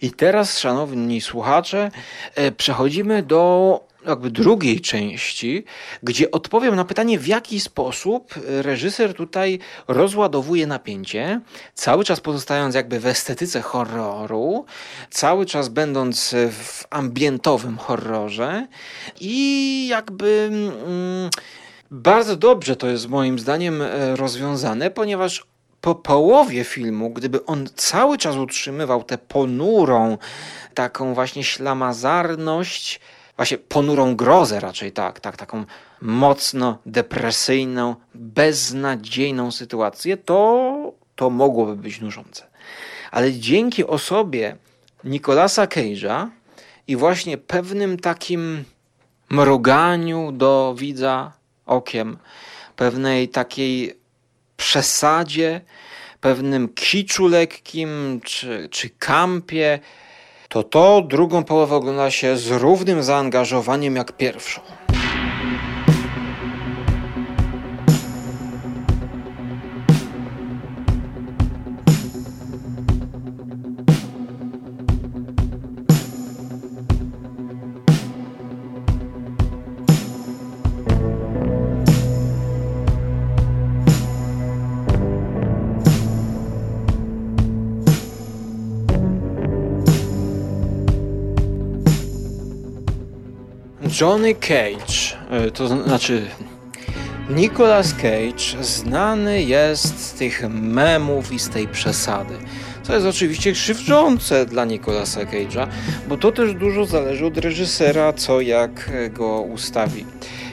I teraz, szanowni słuchacze, e, przechodzimy do jakby drugiej części, gdzie odpowiem na pytanie, w jaki sposób reżyser tutaj rozładowuje napięcie, cały czas pozostając jakby w estetyce horroru, cały czas będąc w ambientowym horrorze i jakby. Mm, bardzo dobrze to jest moim zdaniem e, rozwiązane, ponieważ po połowie filmu, gdyby on cały czas utrzymywał tę ponurą, taką właśnie ślamazarność, właśnie ponurą grozę raczej tak, tak, taką mocno depresyjną, beznadziejną sytuację, to, to mogłoby być nużące. Ale dzięki osobie Nicolasa Cage'a i właśnie pewnym takim mruganiu do widza okiem, pewnej takiej przesadzie, pewnym kiczu lekkim czy, czy kampie, to to drugą połowę ogląda się z równym zaangażowaniem jak pierwszą. Johnny Cage, e, to znaczy Nicolas Cage znany jest z tych memów i z tej przesady. Co jest oczywiście krzywdzące dla Nicolasa Cage'a, bo to też dużo zależy od reżysera, co jak go ustawi.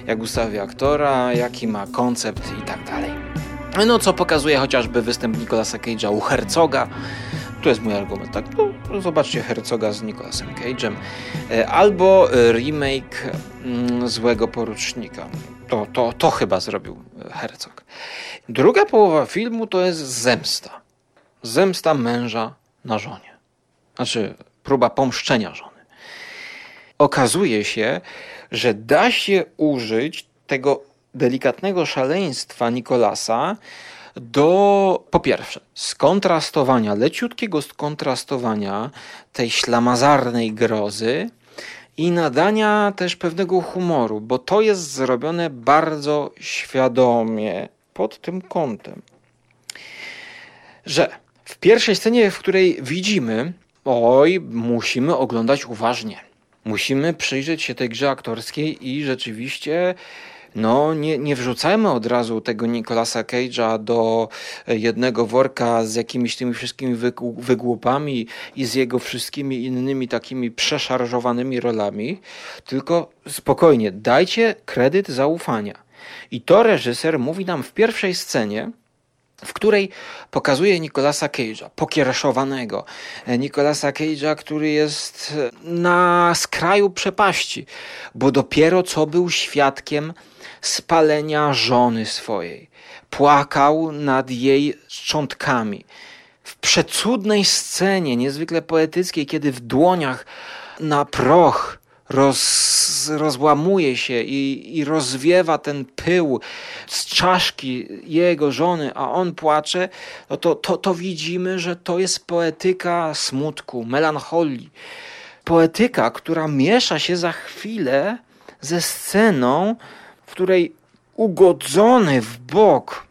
Jak ustawi aktora, jaki ma koncept i tak dalej. No, co pokazuje chociażby występ Nicolasa Cage'a u Herzoga, tu jest mój argument, tak? No, zobaczcie Hercoga z Nicolasem Cage'em. E, albo remake mm, Złego Porucznika. To, to, to chyba zrobił e, Hercog. Druga połowa filmu to jest zemsta. Zemsta męża na żonie. Znaczy, próba pomszczenia żony. Okazuje się, że da się użyć tego delikatnego szaleństwa Nikolasa do po pierwsze skontrastowania, leciutkiego skontrastowania tej ślamazarnej grozy i nadania też pewnego humoru, bo to jest zrobione bardzo świadomie pod tym kątem, że w pierwszej scenie, w której widzimy, oj, musimy oglądać uważnie. Musimy przyjrzeć się tej grze aktorskiej i rzeczywiście no nie, nie wrzucajmy od razu tego Nicolasa Cage'a do jednego worka z jakimiś tymi wszystkimi wygłupami i z jego wszystkimi innymi takimi przeszarżowanymi rolami, tylko spokojnie, dajcie kredyt zaufania. I to reżyser mówi nam w pierwszej scenie, w której pokazuje Nicolasa Cage'a, pokiereszowanego. Nicolasa Cage'a, który jest na skraju przepaści, bo dopiero co był świadkiem spalenia żony swojej. Płakał nad jej szczątkami. W przecudnej scenie, niezwykle poetyckiej, kiedy w dłoniach na proch roz, rozłamuje się i, i rozwiewa ten pył z czaszki jego żony, a on płacze, no to, to, to widzimy, że to jest poetyka smutku, melancholii. Poetyka, która miesza się za chwilę ze sceną, której ugodzony w bok,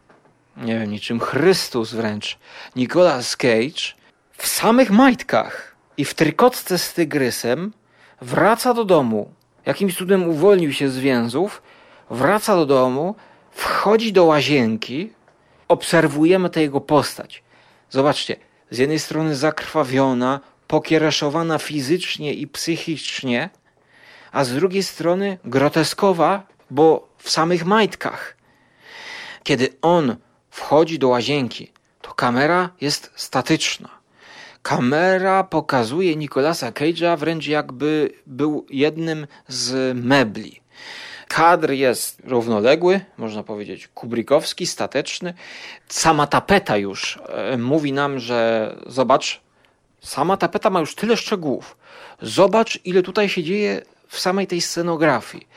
nie wiem, niczym Chrystus wręcz, Nicolas Cage w samych majtkach i w trykotce z tygrysem wraca do domu. Jakimś cudem uwolnił się z więzów, wraca do domu, wchodzi do łazienki, obserwujemy tę jego postać. Zobaczcie, z jednej strony zakrwawiona, pokiereszowana fizycznie i psychicznie, a z drugiej strony groteskowa, bo w samych majtkach. Kiedy on wchodzi do łazienki, to kamera jest statyczna. Kamera pokazuje Nicolasa Cage'a wręcz jakby był jednym z mebli. Kadr jest równoległy, można powiedzieć kubrikowski, stateczny. Sama tapeta już e, mówi nam, że zobacz, sama tapeta ma już tyle szczegółów. Zobacz, ile tutaj się dzieje w samej tej scenografii.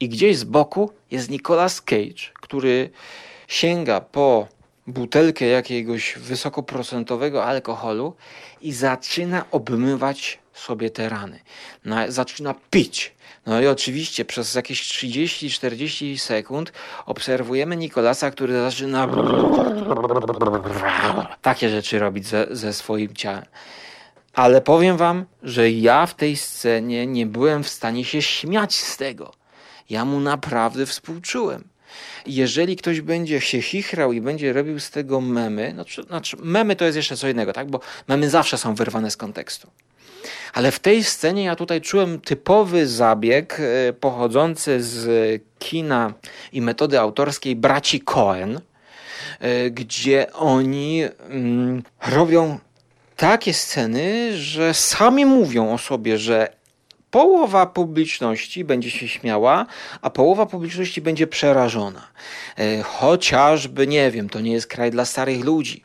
I gdzieś z boku jest Nicolas Cage, który sięga po butelkę jakiegoś wysokoprocentowego alkoholu i zaczyna obmywać sobie te rany. No, zaczyna pić. No i oczywiście przez jakieś 30-40 sekund obserwujemy Nikolasa, który zaczyna takie rzeczy robić ze, ze swoim ciałem. Ale powiem wam, że ja w tej scenie nie byłem w stanie się śmiać z tego. Ja mu naprawdę współczułem. Jeżeli ktoś będzie się chichrał i będzie robił z tego memy, znaczy, znaczy memy to jest jeszcze co innego, tak? Bo memy zawsze są wyrwane z kontekstu. Ale w tej scenie ja tutaj czułem typowy zabieg e, pochodzący z kina i metody autorskiej braci Cohen, e, gdzie oni mm, robią takie sceny, że sami mówią o sobie, że połowa publiczności będzie się śmiała, a połowa publiczności będzie przerażona. E, chociażby, nie wiem, to nie jest kraj dla starych ludzi.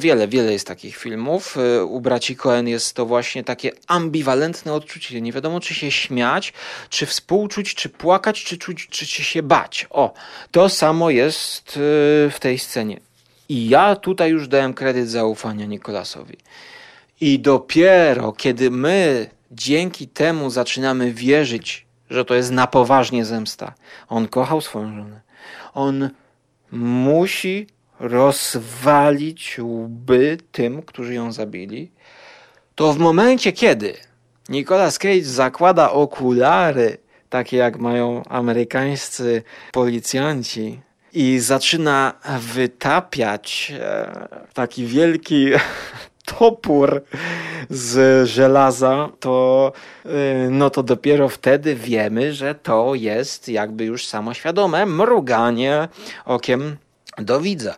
Wiele, wiele jest takich filmów. E, u braci Cohen jest to właśnie takie ambiwalentne odczucie. Nie wiadomo, czy się śmiać, czy współczuć, czy płakać, czy, czuć, czy się bać. O, to samo jest e, w tej scenie. I ja tutaj już dałem kredyt zaufania Nikolasowi. I dopiero kiedy my dzięki temu zaczynamy wierzyć, że to jest na poważnie zemsta. On kochał swoją żonę. On musi rozwalić łby tym, którzy ją zabili. To w momencie, kiedy Nicolas Cage zakłada okulary, takie jak mają amerykańscy policjanci, i zaczyna wytapiać e, taki wielki topór z żelaza, to, y, no to dopiero wtedy wiemy, że to jest jakby już samoświadome mruganie okiem do widza.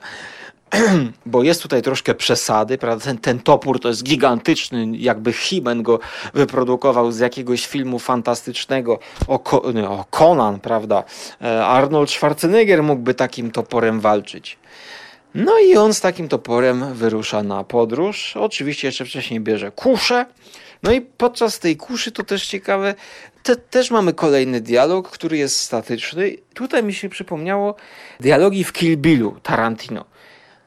Bo jest tutaj troszkę przesady, prawda? Ten, ten topór to jest gigantyczny, jakby Himen go wyprodukował z jakiegoś filmu fantastycznego o, o Conan, prawda? E, Arnold Schwarzenegger mógłby takim toporem walczyć. No i on z takim toporem wyrusza na podróż. Oczywiście jeszcze wcześniej bierze kuszę. No i podczas tej kuszy to też ciekawe, te, też mamy kolejny dialog, który jest statyczny. Tutaj mi się przypomniało dialogi w Kill Billu Tarantino.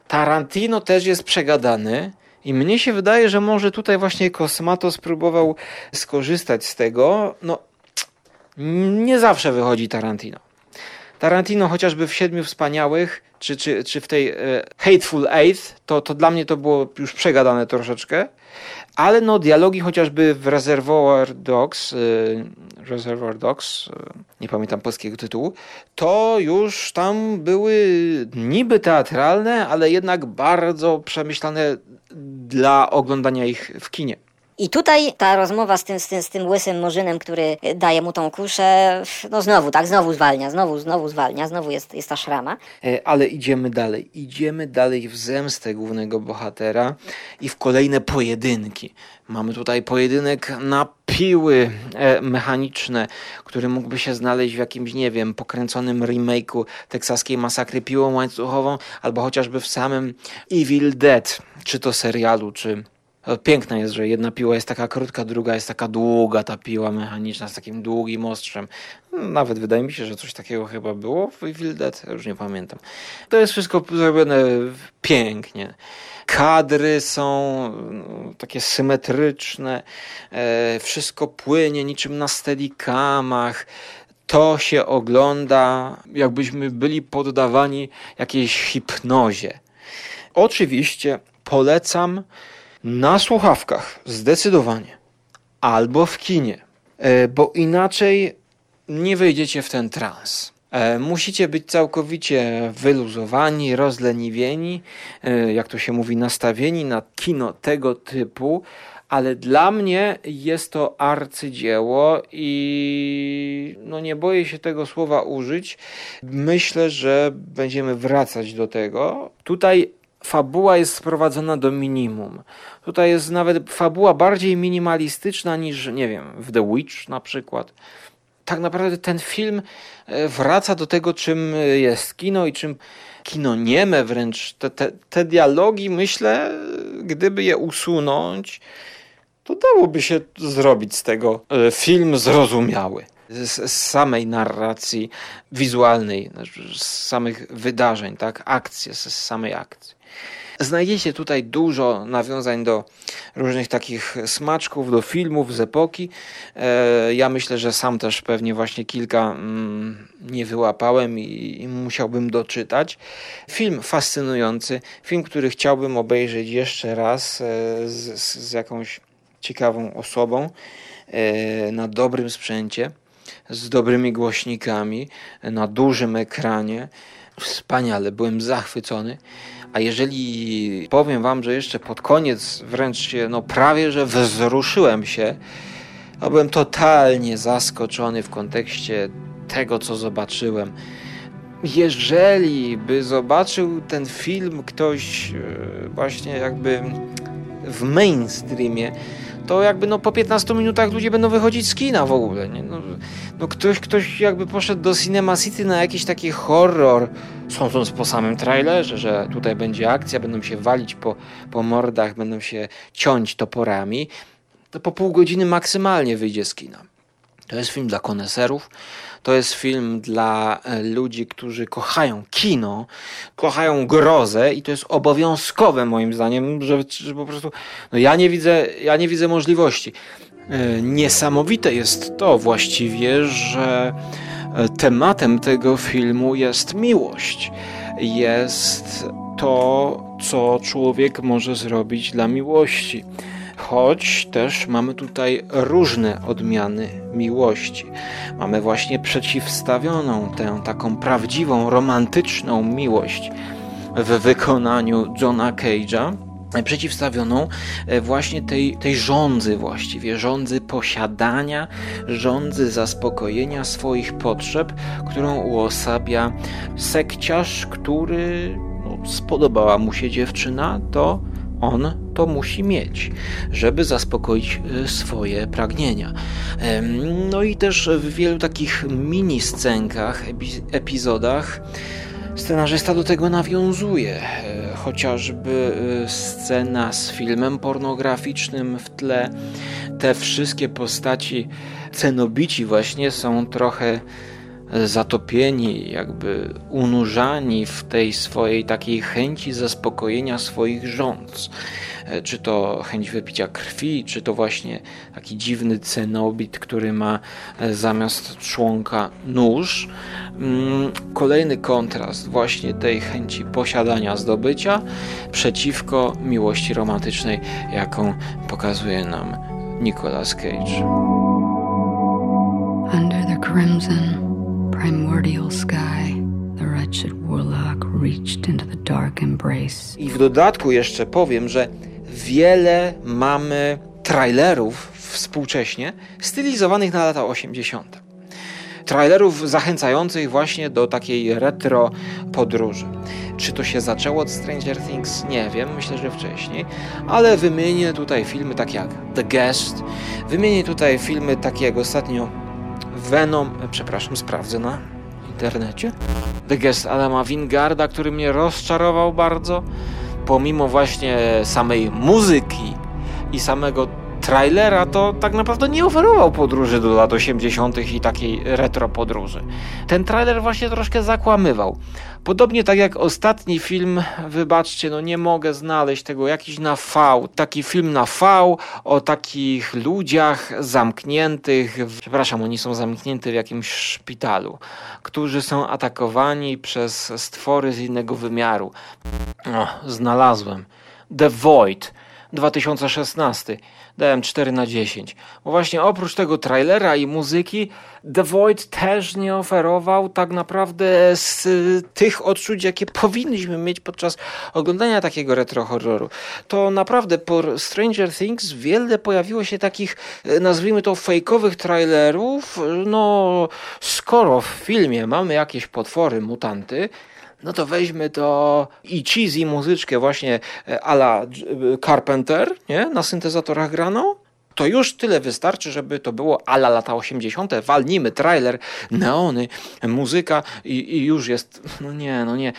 Tarantino też jest przegadany. I mnie się wydaje, że może tutaj właśnie Kosmato spróbował skorzystać z tego. No, nie zawsze wychodzi Tarantino. Tarantino chociażby w Siedmiu Wspaniałych, czy, czy, czy w tej e, Hateful Eight, to, to dla mnie to było już przegadane troszeczkę, ale no dialogi chociażby w Reservoir Dogs, e, Reservoir Dogs, e, nie pamiętam polskiego tytułu, to już tam były niby teatralne, ale jednak bardzo przemyślane dla oglądania ich w kinie. I tutaj ta rozmowa z tym, z tym, z tym łysym murzynem, który daje mu tą kuszę, no znowu, tak, znowu zwalnia, znowu, znowu zwalnia, znowu jest, jest ta szrama. E, ale idziemy dalej, idziemy dalej w zemstę głównego bohatera i w kolejne pojedynki. Mamy tutaj pojedynek na piły e, mechaniczne, który mógłby się znaleźć w jakimś, nie wiem, pokręconym remake'u teksaskiej masakry piłą łańcuchową, albo chociażby w samym Evil Dead, czy to serialu, czy Piękne jest, że jedna piła jest taka krótka, druga jest taka długa, ta piła mechaniczna z takim długim ostrzem. Nawet wydaje mi się, że coś takiego chyba było w Evil Dead, już nie pamiętam. To jest wszystko zrobione pięknie. Kadry są no, takie symetryczne, e, wszystko płynie niczym na steadikamach. To się ogląda, jakbyśmy byli poddawani jakiejś hipnozie. Oczywiście polecam na słuchawkach, zdecydowanie. Albo w kinie, e, bo inaczej nie wejdziecie w ten trans. E, musicie być całkowicie wyluzowani, rozleniwieni, e, jak to się mówi, nastawieni na kino tego typu, ale dla mnie jest to arcydzieło i no nie boję się tego słowa użyć. Myślę, że będziemy wracać do tego. Tutaj fabuła jest sprowadzona do minimum. Tutaj jest nawet fabuła bardziej minimalistyczna niż, nie wiem, w The Witch na przykład. tak naprawdę ten film e, wraca do tego, czym jest kino i czym kino nieme wręcz. Te, te, te dialogi, myślę, gdyby je usunąć, to dałoby się zrobić z tego e, film zrozumiały. Z, z samej narracji wizualnej, z samych wydarzeń, tak, akcje, z samej akcji. Znajdziecie tutaj dużo nawiązań do różnych takich smaczków, do filmów z epoki. E, ja myślę, że sam też pewnie właśnie kilka mm, nie wyłapałem i, musiałbym doczytać. Film fascynujący, film, który chciałbym obejrzeć jeszcze raz e, z, z jakąś ciekawą osobą e, na dobrym sprzęcie, z dobrymi głośnikami, na dużym ekranie. Wspaniale, byłem zachwycony. A jeżeli powiem wam, że jeszcze pod koniec wręcz się, no prawie, że wzruszyłem się, to byłem totalnie zaskoczony w kontekście tego, co zobaczyłem. Jeżeli by zobaczył ten film ktoś e, właśnie jakby w mainstreamie, to jakby no po 15 minutach ludzie będą wychodzić z kina w ogóle. Nie? No, no ktoś, ktoś jakby poszedł do Cinema City na jakiś taki horror, sądząc po samym trailerze, że tutaj będzie akcja, będą się walić po, po mordach, będą się ciąć toporami, to po pół godziny maksymalnie wyjdzie z kina. To jest film dla koneserów, to jest film dla e, ludzi, którzy kochają kino, kochają grozę i to jest obowiązkowe moim zdaniem, że, że po prostu no ja nie widzę, ja nie widzę możliwości. E, niesamowite jest to właściwie, że e, tematem tego filmu jest miłość. Jest to, co człowiek może zrobić dla miłości choć też mamy tutaj różne odmiany miłości. Mamy właśnie przeciwstawioną tę taką prawdziwą, romantyczną miłość w wykonaniu Johna Cage'a przeciwstawioną e, właśnie tej, tej rządzy właściwie, rządzy posiadania, rządzy zaspokojenia swoich potrzeb, którą uosabia sekciarz, który no, spodobała mu się dziewczyna, to on to musi mieć, żeby zaspokoić y, swoje pragnienia. No i też w wielu takich mini scenkach, epizodach scenarzysta do tego nawiązuje. E, chociażby y, scena z filmem pornograficznym w tle. Te wszystkie postaci cenobici właśnie są trochę zatopieni, jakby unurzani w tej swojej takiej chęci zaspokojenia swoich rządz. E, czy to chęć wypicia krwi, czy to właśnie taki dziwny cenobit, który ma e, zamiast członka nóż. Mm, kolejny kontrast właśnie tej chęci posiadania, zdobycia przeciwko miłości romantycznej, jaką pokazuje nam Nicolas Cage. Under the crimson primordial sky, the wretched warlock reached into the dark embrace. I w dodatku jeszcze powiem, że wiele mamy trailerów współcześnie stylizowanych na lata 80. Trailerów zachęcających właśnie do takiej retro podróży. Czy to się zaczęło od Stranger Things? Nie wiem, myślę, że wcześniej, ale wymienię tutaj filmy takie jak The Guest, wymienię tutaj filmy takie jak ostatnio Venom, przepraszam, sprawdzę na internecie. The Guest Adama Wingarda, który mnie rozczarował bardzo, pomimo właśnie samej muzyki i samego trailera, to tak naprawdę nie oferował podróży do lat 80. i takiej retro podróży. Ten trailer właśnie troszkę zakłamywał. Podobnie tak jak ostatni film, wybaczcie, no nie mogę znaleźć tego, jakiś na V, taki film na V o takich ludziach zamkniętych, w, przepraszam, oni są zamknięci w jakimś szpitalu, którzy są atakowani przez stwory z innego wymiaru. O, znalazłem. The Void 2016 dałem 4 na 10. Bo właśnie oprócz tego trailera i muzyki, The Void też nie oferował tak naprawdę z tych odczuć, jakie powinniśmy mieć podczas oglądania takiego retro horroru. To naprawdę po Stranger Things wiele pojawiło się takich, nazwijmy to, fejkowych trailerów. No, skoro w filmie mamy jakieś potwory, mutanty, no to weźmy to i cheesy muzyczkę właśnie e, ala e, Carpenter, nie? Na syntezatorach grano. To już tyle wystarczy, żeby to było ala lata 80. Walnijmy trailer, neony, muzyka i, i już jest. No nie, no nie.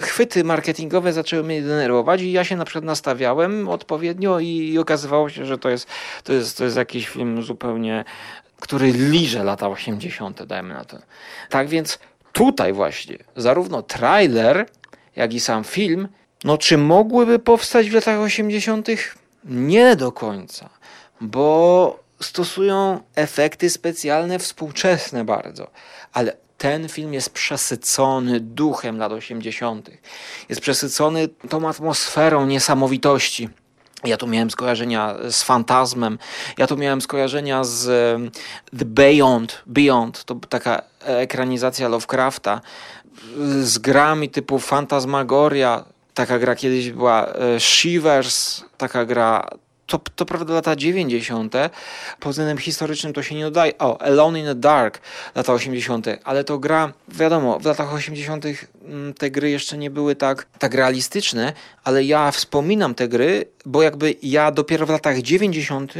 Chwyty marketingowe zaczęły mnie denerwować i ja się na przykład nastawiałem odpowiednio i okazywało się, że to jest, to jest, to jest jakiś film zupełnie, który liże lata 80., dajmy na to. Tak więc tutaj właśnie zarówno trailer, jak i sam film, no czy mogłyby powstać w latach 80.? Nie do końca, bo stosują efekty specjalne współczesne bardzo, ale ten film jest przesycony duchem lat 80., jest przesycony tą atmosferą niesamowitości. Ja tu miałem skojarzenia z Fantazmem, ja tu miałem skojarzenia z The Beyond, Beyond to taka ekranizacja Lovecrafta, z grami typu Fantasmagoria, taka gra kiedyś była, e, Shivers, taka gra to, to prawda lata 90. Pod względem historycznym to się nie dodaje. O, Alone in the Dark, lata 80., ale to gra, wiadomo, w latach 80. Mm, te gry jeszcze nie były tak, tak realistyczne, ale ja wspominam te gry, bo jakby ja dopiero w latach 90.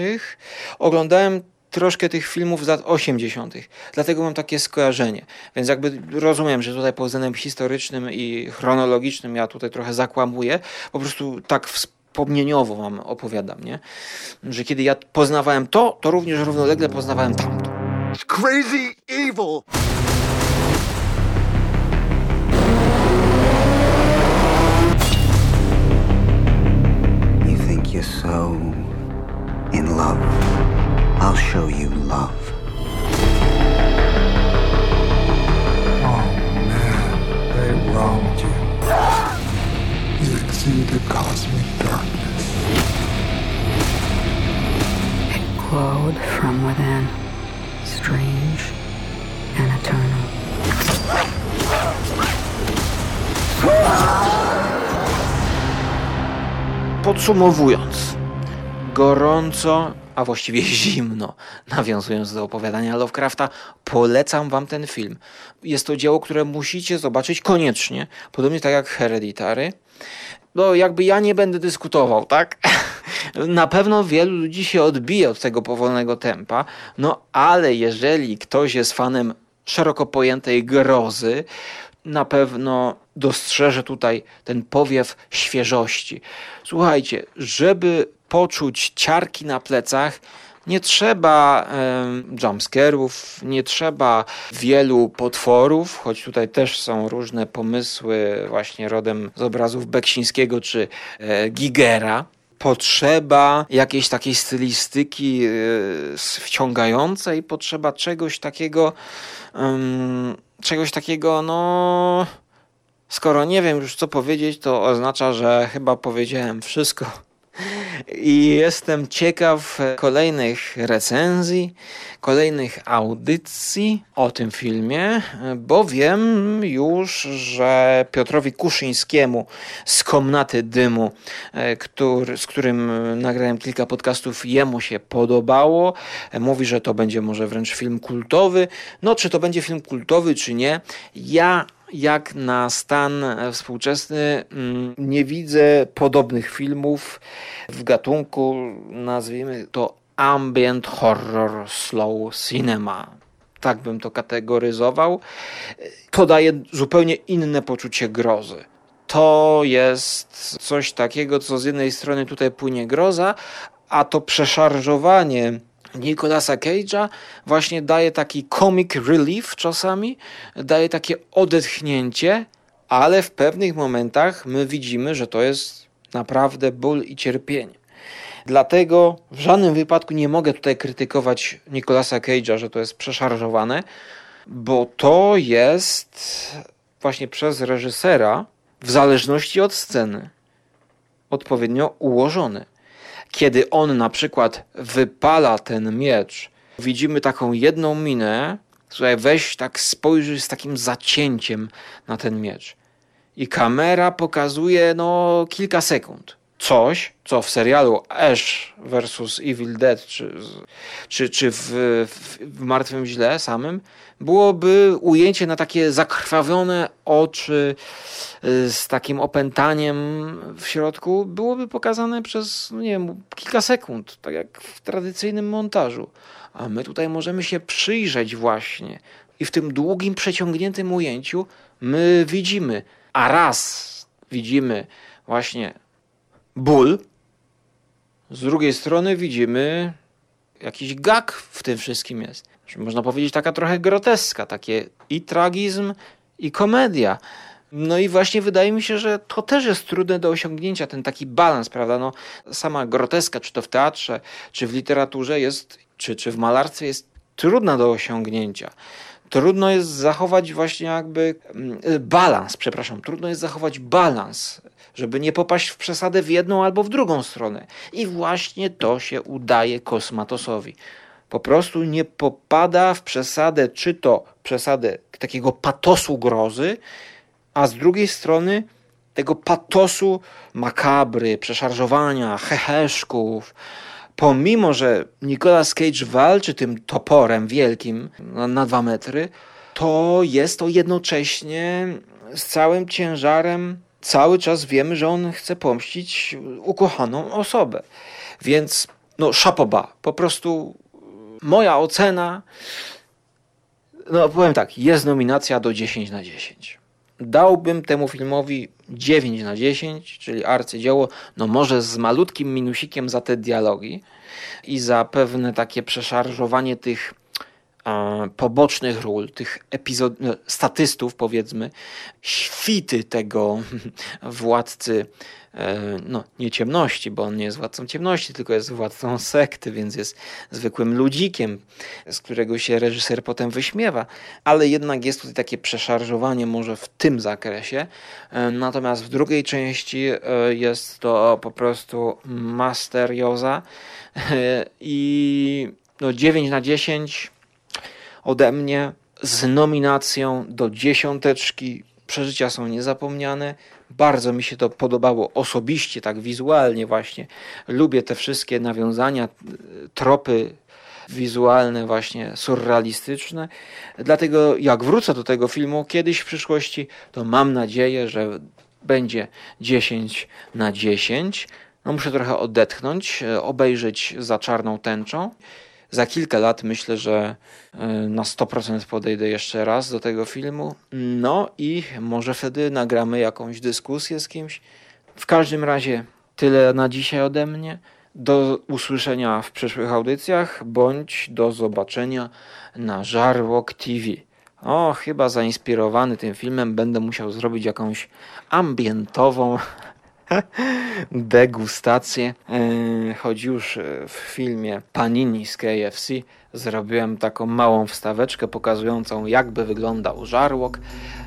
oglądałem troszkę tych filmów z lat 80. Dlatego mam takie skojarzenie. Więc jakby rozumiem, że tutaj pod względem historycznym i chronologicznym ja tutaj trochę zakłamuję. Po prostu tak wspomnieniowo wam opowiadam, nie? Że kiedy ja poznawałem to, to również równolegle poznawałem tamto. Crazy evil! You think you're so? I'll show you love. Oh man, they wronged you. You exceeded cosmic darkness. It glowed from within, strange and eternal. Podsumowując, gorąco a właściwie zimno, nawiązując do opowiadania Lovecrafta, polecam wam ten film. Jest to dzieło, które musicie zobaczyć koniecznie, podobnie tak jak Hereditary. No, jakby ja nie będę dyskutował, tak? Na pewno wielu ludzi się odbije od tego powolnego tempa, no ale jeżeli ktoś jest fanem szeroko pojętej grozy, na pewno dostrzeże tutaj ten powiew świeżości. Słuchajcie, żeby poczuć ciarki na plecach, nie trzeba um, jumpscarów, nie trzeba wielu potworów, choć tutaj też są różne pomysły właśnie rodem z obrazów Beksińskiego czy e, Gigera. Potrzeba jakiejś takiej stylistyki e, wciągającej, potrzeba czegoś takiego, czegoś takiego, no. Skoro nie wiem już co powiedzieć, to oznacza, że chyba powiedziałem wszystko. I jestem ciekaw kolejnych recenzji, kolejnych audycji o tym filmie, bo wiem już, że Piotrowi Kuszyńskiemu z Komnaty Dymu, e, który, z którym nagrałem kilka podcastów, jemu się podobało. Mówi, że to będzie może wręcz film kultowy. No, czy to będzie film kultowy, czy nie? Ja jak na stan współczesny mm, nie widzę podobnych filmów w gatunku, nazwijmy to ambient horror slow cinema. Tak bym to kategoryzował. To daje zupełnie inne poczucie grozy. To jest coś takiego, co z jednej strony tutaj płynie groza, a to przeszarżowanie Nicolasa Cage'a właśnie daje taki comic relief czasami, daje takie odetchnięcie, ale w pewnych momentach my widzimy, że to jest naprawdę ból i cierpienie. Dlatego w żadnym wypadku nie mogę tutaj krytykować Nicolasa Cage'a, że to jest przeszarżowane, bo to jest właśnie przez reżysera w zależności od sceny odpowiednio ułożone kiedy on na przykład wypala ten miecz, widzimy taką jedną minę, słuchaj, weź tak spojrzy z takim zacięciem na ten miecz. I kamera pokazuje no kilka sekund. Coś, co w serialu Ash vs. Evil Dead, czy, czy, czy w, w, w Martwym Źle samym, byłoby ujęcie na takie zakrwawione oczy y, z takim opętaniem w środku, byłoby pokazane przez, no nie wiem, kilka sekund, tak jak w tradycyjnym montażu. A my tutaj możemy się przyjrzeć właśnie i w tym długim, przeciągniętym ujęciu my widzimy, a raz widzimy właśnie ból, z drugiej strony widzimy jakiś gag w tym wszystkim jest. Można powiedzieć taka trochę groteska, takie i tragizm, i komedia. No i właśnie wydaje mi się, że to też jest trudne do osiągnięcia, ten taki balans, prawda? No, sama groteska, czy to w teatrze, czy w literaturze jest, czy, czy w malarstwie jest trudna do osiągnięcia. Trudno jest zachować właśnie jakby mm, balans, przepraszam, trudno jest zachować balans żeby nie popaść w przesadę w jedną albo w drugą stronę. I właśnie to się udaje kosmatosowi. Po prostu nie popada w przesadę, czy to przesadę takiego patosu grozy, a z drugiej strony tego patosu makabry, przeszarżowania, heheszków. Pomimo, że Nicolas Cage walczy tym toporem wielkim na, na dwa metry, to jest to jednocześnie z całym ciężarem cały czas wiemy, że on chce pomścić ukochaną osobę. Więc no szapoba, po prostu moja ocena, no powiem tak, jest nominacja do 10 na 10. Dałbym temu filmowi 9 na 10, czyli arcydzieło, no może z malutkim minusikiem za te dialogi i za pewne takie przeszarżowanie tych pobocznych ról, tych epizod, no, statystów powiedzmy, świty tego władcy, e, no nie ciemności, bo on nie jest władcą ciemności, tylko jest władcą sekty, więc jest zwykłym ludzikiem, z którego się reżyser potem wyśmiewa, ale jednak jest tutaj takie przeszarżowanie może w tym zakresie, e, natomiast w drugiej części e, jest to po prostu masterioza. I no 9 na 10 ode mnie z nominacją do dziesiąteczki. Przeżycia są niezapomniane. Bardzo mi się to podobało osobiście, tak wizualnie właśnie. Lubię te wszystkie nawiązania, tropy wizualne, właśnie surrealistyczne. Dlatego jak wrócę do tego filmu kiedyś w przyszłości, to mam nadzieję, że będzie 10 na 10. No muszę trochę odetchnąć, obejrzeć za czarną tęczą za kilka lat myślę, że e, na 100% podejdę jeszcze raz do tego filmu. No i może wtedy nagramy jakąś dyskusję z kimś. W każdym razie tyle na dzisiaj ode mnie. Do usłyszenia w przyszłych audycjach bądź do zobaczenia na Żarłok TV. O, chyba zainspirowany tym filmem będę musiał zrobić jakąś ambientową degustację. E, choć już e, w filmie Panini z KFC zrobiłem taką małą wstaweczkę pokazującą jakby wyglądał żarłok,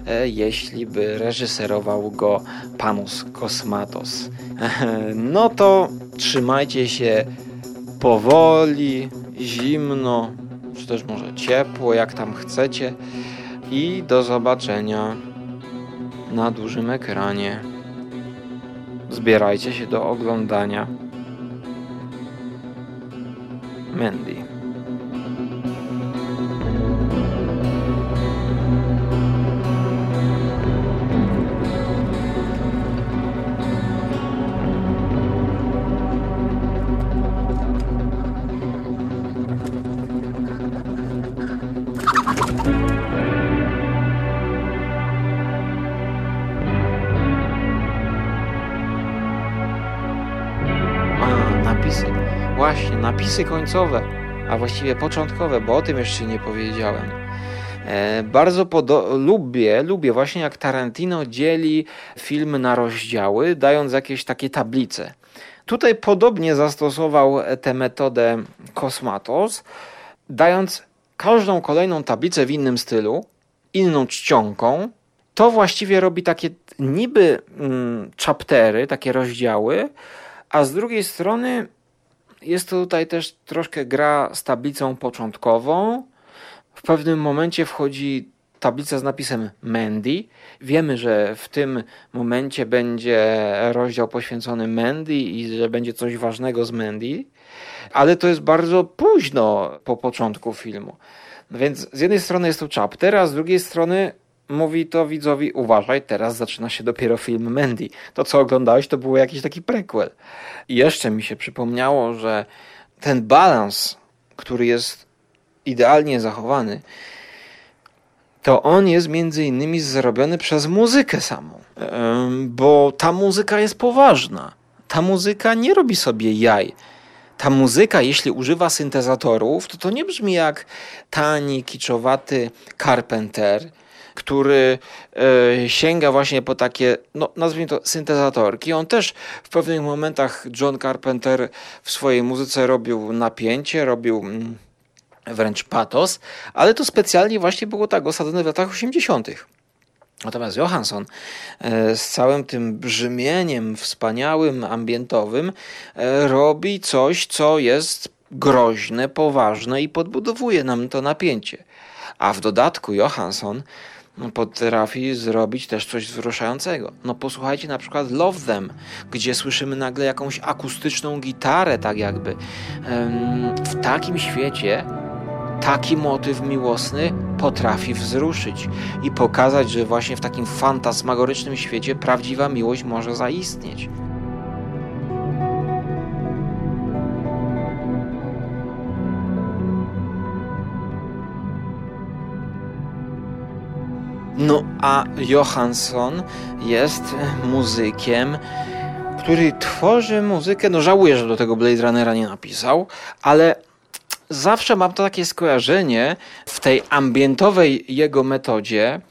e, jeśli by reżyserował go Panos Kosmatos. No to trzymajcie się powoli, zimno, czy też może ciepło, jak tam chcecie. I do zobaczenia na dużym ekranie. Zbierajcie się do oglądania. Mandy. Napisy końcowe, a właściwie początkowe, bo o tym jeszcze nie powiedziałem. E, bardzo lubię, lubię właśnie jak Tarantino dzieli filmy na rozdziały, dając jakieś takie tablice. Tutaj podobnie zastosował tę metodę Kosmatos, dając każdą kolejną tablicę w innym stylu, inną czcionką. To właściwie robi takie niby mm, chaptery, takie rozdziały, a z drugiej strony jest tutaj też troszkę gra z tablicą początkową. W pewnym momencie wchodzi tablicę z napisem Mandy. Wiemy, że w tym momencie będzie rozdział poświęcony Mandy i że będzie coś ważnego z Mandy, ale to jest bardzo późno po początku filmu. Więc z jednej strony jest to chapter, a z drugiej strony mówi to widzowi, uważaj, teraz zaczyna się dopiero film Mandy. To, co oglądałeś, to był jakiś taki prequel. I jeszcze mi się przypomniało, że ten balans, który jest idealnie zachowany, to on jest między innymi zrobiony przez muzykę samą. Bo ta muzyka jest poważna. Ta muzyka nie robi sobie jaj. Ta muzyka, jeśli używa syntezatorów, to to nie brzmi jak tani, kiczowaty Carpenter, który e, sięga właśnie po takie, no nazwijmy to syntezatorki. On też w pewnych momentach John Carpenter w swojej muzyce robił napięcie, robił mm, wręcz patos, ale to specjalnie właśnie było tak osadzone w latach 80. Natomiast Johansson e, z całym tym brzmieniem wspaniałym, ambientowym e, robi coś, co jest groźne, poważne i podbudowuje nam to napięcie. A w dodatku Johansson potrafi zrobić też coś wzruszającego. No posłuchajcie na przykład Love Them, gdzie słyszymy nagle jakąś akustyczną gitarę, tak jakby. W takim świecie taki motyw miłosny potrafi wzruszyć i pokazać, że właśnie w takim fantasmagorycznym świecie prawdziwa miłość może zaistnieć. No a Johansson jest muzykiem, który tworzy muzykę. No żałuję, że do tego Blade Runnera nie napisał, ale zawsze mam to takie skojarzenie w tej ambientowej jego metodzie,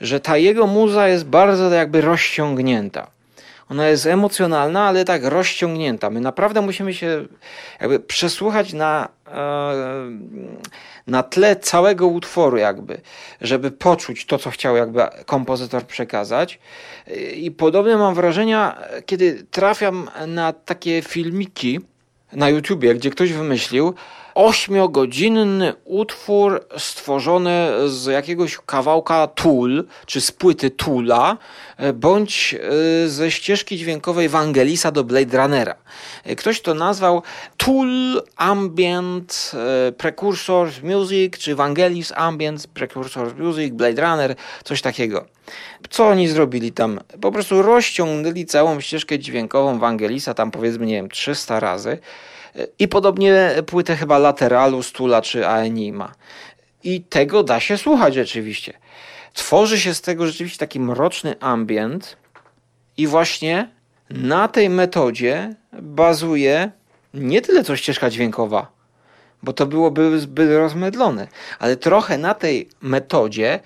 że ta jego muza jest bardzo jakby rozciągnięta. Ona jest emocjonalna, ale tak rozciągnięta. My naprawdę musimy się jakby przesłuchać na, e, na tle całego utworu jakby, żeby poczuć to, co chciał jakby kompozytor przekazać. I podobne mam wrażenia, kiedy trafiam na takie filmiki na YouTubie, gdzie ktoś wymyślił, ośmiogodzinny utwór stworzony z jakiegoś kawałka Tool, czy z płyty Tula, e, bądź e, ze ścieżki dźwiękowej Wangelisa do Blade Runnera. E, ktoś to nazwał Tool Ambient Precursors Music, czy Vangelis Ambient Precursors Music, Blade Runner, coś takiego. Co oni zrobili tam? Po prostu rozciągnęli całą ścieżkę dźwiękową Wangelisa, tam powiedzmy, nie wiem, 300 razy i podobnie płytę chyba Lateralu, Stula czy Aenima. I tego da się słuchać rzeczywiście. Tworzy się z tego rzeczywiście taki mroczny ambient i właśnie na tej metodzie bazuje nie tyle co ścieżka dźwiękowa, bo to byłoby zbyt rozmydlone, ale trochę na tej metodzie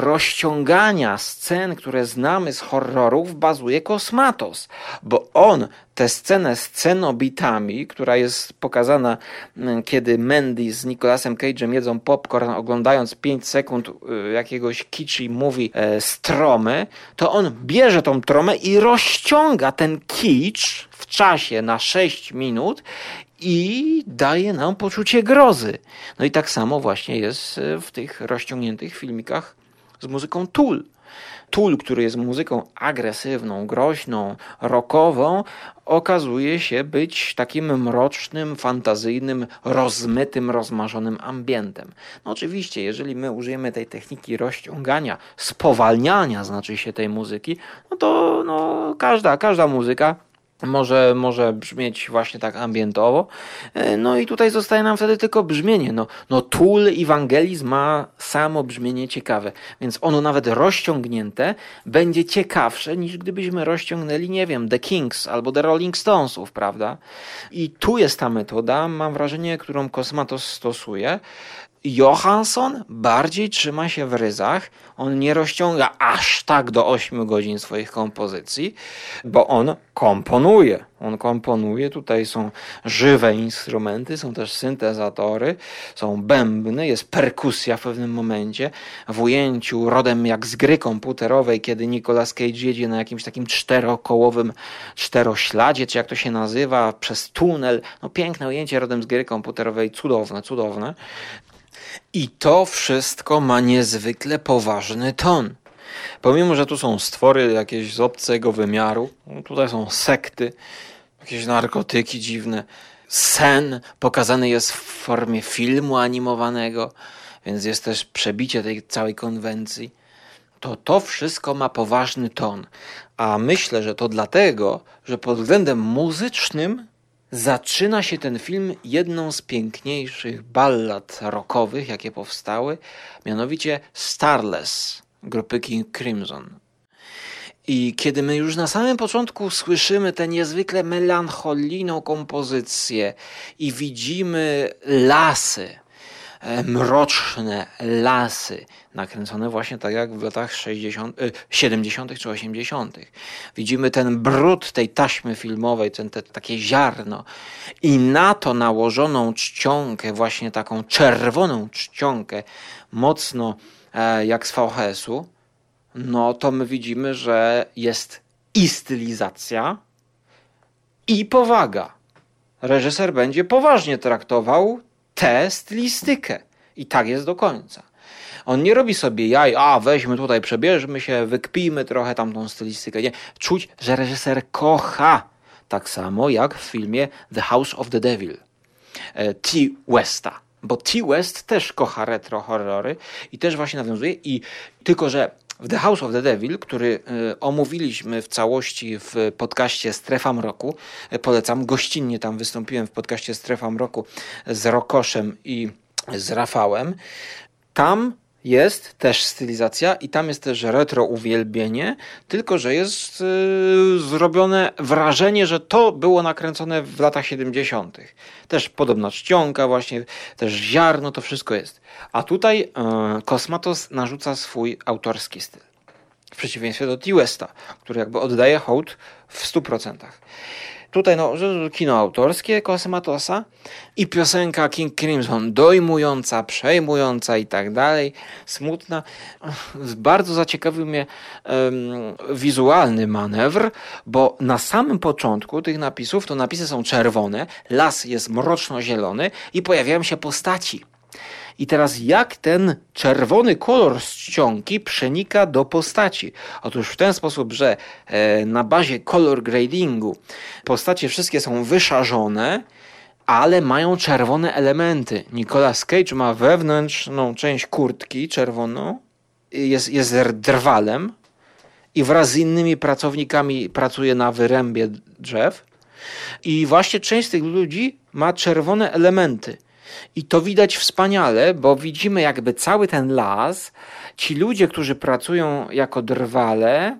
rozciągania scen, które znamy z horrorów, bazuje Kosmatos, bo on tę scenę z cenobitami, która jest pokazana, mm, kiedy Mandy z Nicolasem Cage'em jedzą popcorn, oglądając 5 sekund y, jakiegoś kitschy mówi e, z tromy, to on bierze tą tromę i rozciąga ten kicz w czasie na 6 minut i daje nam poczucie grozy. No i tak samo właśnie jest e, w tych rozciągniętych filmikach z muzyką Tool. Tool, który jest muzyką agresywną, groźną, rockową, okazuje się być takim mrocznym, fantazyjnym, rozmytym, rozmarzonym ambientem. No oczywiście, jeżeli my użyjemy tej techniki rozciągania, spowalniania, znaczy się tej muzyki, no to no, każda, każda muzyka może, może brzmieć właśnie tak ambientowo. E, no i tutaj zostaje nam wtedy tylko brzmienie. No, no Tool Evangelizm ma samo brzmienie ciekawe, więc ono nawet rozciągnięte będzie ciekawsze niż gdybyśmy rozciągnęli, nie wiem, The Kings albo The Rolling Stonesów, prawda? I tu jest ta metoda, mam wrażenie, którą Kosmatos stosuje. Johansson bardziej trzyma się w ryzach, on nie rozciąga aż tak do 8 godzin swoich kompozycji, bo on komponuje. On komponuje, tutaj są żywe instrumenty, są też syntezatory, są bębny, jest perkusja w pewnym momencie. W ujęciu rodem jak z gry komputerowej, kiedy Nicolas Cage jedzie na jakimś takim czterokołowym czterośladzie, czy jak to się nazywa, przez tunel. No piękne ujęcie rodem z gry komputerowej, cudowne, cudowne. I to wszystko ma niezwykle poważny ton. Pomimo, że tu są stwory jakieś z obcego wymiaru, tutaj są sekty, jakieś narkotyki dziwne, sen pokazany jest w formie filmu animowanego, więc jest też przebicie tej całej konwencji. To to wszystko ma poważny ton. A myślę, że to dlatego, że pod względem muzycznym zaczyna się ten film jedną z piękniejszych ballad rockowych, jakie powstały, mianowicie Starless grupy King Crimson. I kiedy my już na samym początku słyszymy tę niezwykle melancholijną kompozycję i widzimy lasy, mroczne lasy, nakręcone właśnie tak jak w latach 60, 70. E, czy 80. Widzimy ten brud tej taśmy filmowej, ten, te, takie ziarno i na to nałożoną czcionkę, właśnie taką czerwoną czcionkę, mocno e, jak z VHS-u, no to my widzimy, że jest i stylizacja, i powaga. Reżyser będzie poważnie traktował tę stylistykę. I tak jest do końca. On nie robi sobie jaj, a weźmy tutaj, przebierzmy się, wykpijmy trochę tamtą stylistykę. Nie. Czuć, że reżyser kocha. Tak samo jak w filmie The House of the Devil e, T. Westa. Bo T. West też kocha retro horrory i też właśnie nawiązuje. I tylko, że w The House of the Devil, który e, omówiliśmy w całości w podcaście Strefa Mroku, e, polecam, gościnnie tam wystąpiłem w podcaście Strefa Mroku z Rokoszem i z Rafałem. Tam jest też stylizacja i tam jest też retro uwielbienie, tylko że jest yy, zrobione wrażenie, że to było nakręcone w latach 70. Też podobna czcionka, właśnie też ziarno, to wszystko jest. A tutaj yy, Kosmatos narzuca swój autorski styl. W przeciwieństwie do T-Westa, który jakby oddaje hołd w 100%. Tutaj no, kino autorskie Kosematosa i piosenka King Crimson dojmująca, przejmująca i tak dalej, smutna. Bardzo zaciekawił mnie um, wizualny manewr, bo na samym początku tych napisów to napisy są czerwone, las jest mroczno-zielony i pojawiają się postaci. I teraz jak ten czerwony kolor czcionki przenika do postaci? Otóż w ten sposób, że e, na bazie color gradingu postacie wszystkie są wyszarzone, ale mają czerwone elementy. Nicolas Cage ma wewnętrzną część kurtki czerwoną, jest, jest drwalem i wraz z innymi pracownikami pracuje na wyrębie drzew. I właśnie część z tych ludzi ma czerwone elementy. I to widać wspaniale, bo widzimy jakby cały ten las, ci ludzie, którzy pracują jako drwale,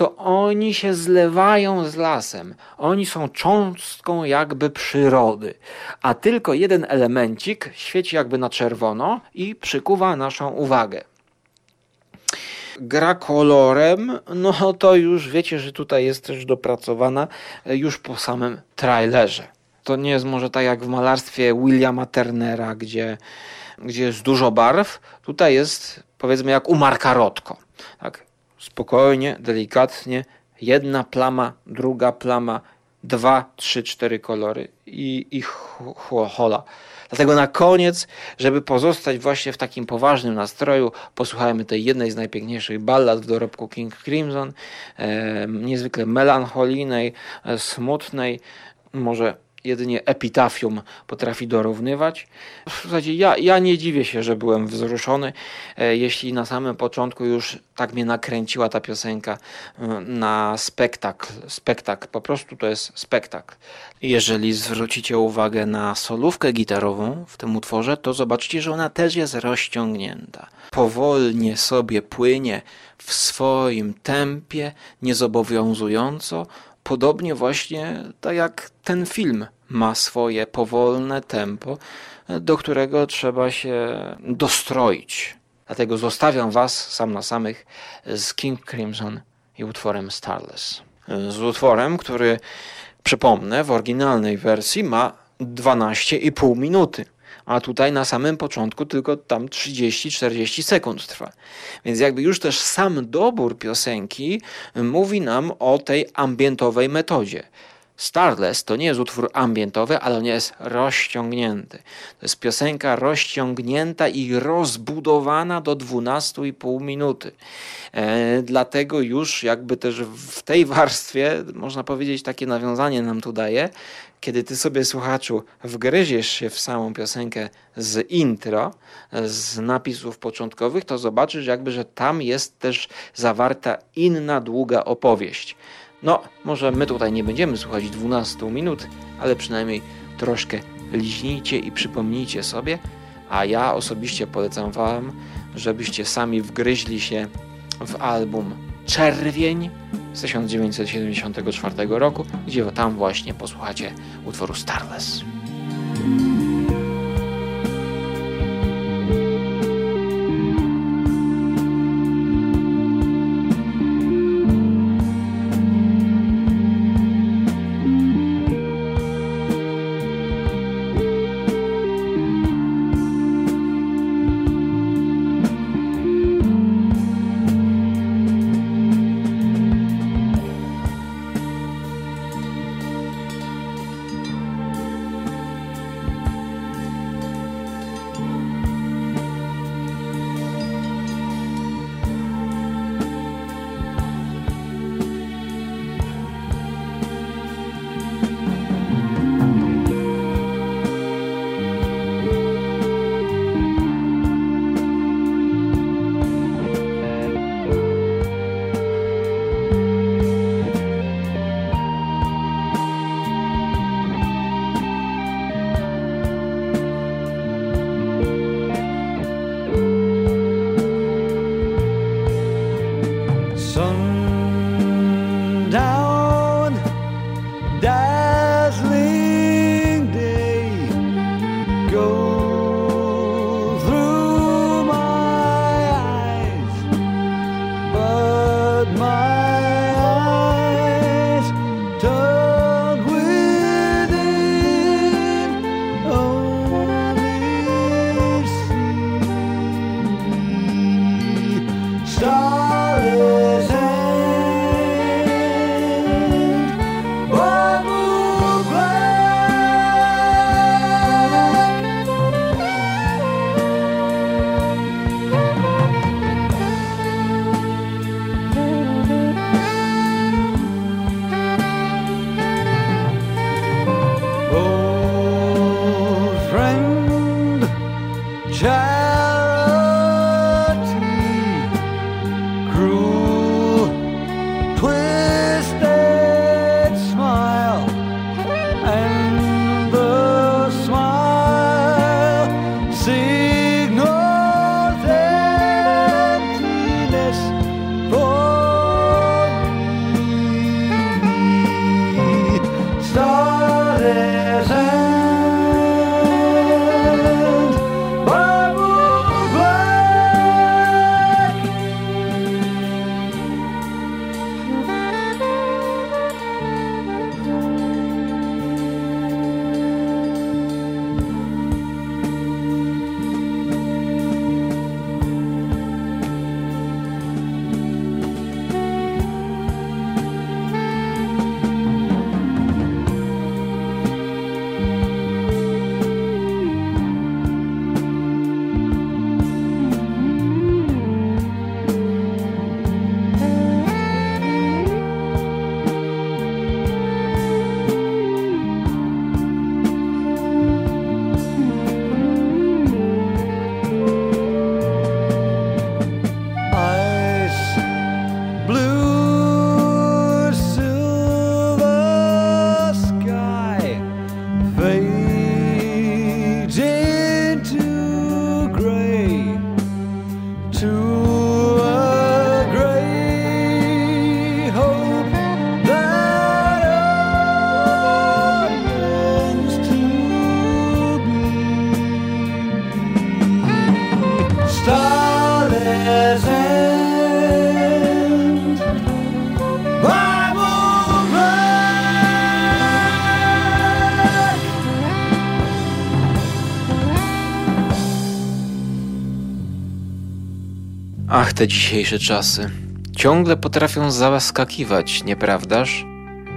to oni się zlewają z lasem. Oni są cząstką jakby przyrody. A tylko jeden elemencik świeci jakby na czerwono i przykuwa naszą uwagę. Gra kolorem, no to już wiecie, że tutaj jest też dopracowana już po samym trailerze. To nie jest może tak jak w malarstwie Williama Turnera, gdzie, gdzie jest dużo barw. Tutaj jest powiedzmy jak u Marka Rotko. Tak? Spokojnie, delikatnie, jedna plama, druga plama, dwa, trzy, cztery kolory i, i hola. Dlatego na koniec, żeby pozostać właśnie w takim poważnym nastroju, posłuchajmy tej jednej z najpiękniejszych ballad w dorobku King Crimson, e, niezwykle melancholijnej, e, smutnej, może jedynie epitafium potrafi dorównywać. W zasadzie ja, ja nie dziwię się, że byłem wzruszony, e, jeśli na samym początku już tak mnie nakręciła ta piosenka e, na spektakl. Spektakl, po prostu to jest spektakl. Jeżeli zwrócicie uwagę na solówkę gitarową w tym utworze, to zobaczcie, że ona też jest rozciągnięta. Powolnie sobie płynie w swoim tempie, niezobowiązująco, Podobnie właśnie tak jak ten film ma swoje powolne tempo, do którego trzeba się dostroić. Dlatego zostawiam Was sam na samych z King Crimson i utworem Starless. Z utworem, który, przypomnę, w oryginalnej wersji ma 12,5 minuty a tutaj na samym początku tylko tam 30-40 sekund trwa. Więc jakby już też sam dobór piosenki mówi nam o tej ambientowej metodzie. Starless to nie jest utwór ambientowy, ale on jest rozciągnięty. To jest piosenka rozciągnięta i rozbudowana do 12,5 minuty. E, dlatego już jakby też w tej warstwie, można powiedzieć, takie nawiązanie nam tu daje, kiedy ty sobie słuchaczu wgryziesz się w samą piosenkę z intro, z napisów początkowych, to zobaczysz jakby, że tam jest też zawarta inna długa opowieść. No, może my tutaj nie będziemy słuchać 12 minut, ale przynajmniej troszkę liźnijcie i przypomnijcie sobie, a ja osobiście polecam Wam, żebyście sami wgryźli się w album Czerwień z 1974 roku, gdzie tam właśnie posłuchacie utworu Starless. Te dzisiejsze czasy. Ciągle potrafią zaskakiwać, nieprawdaż?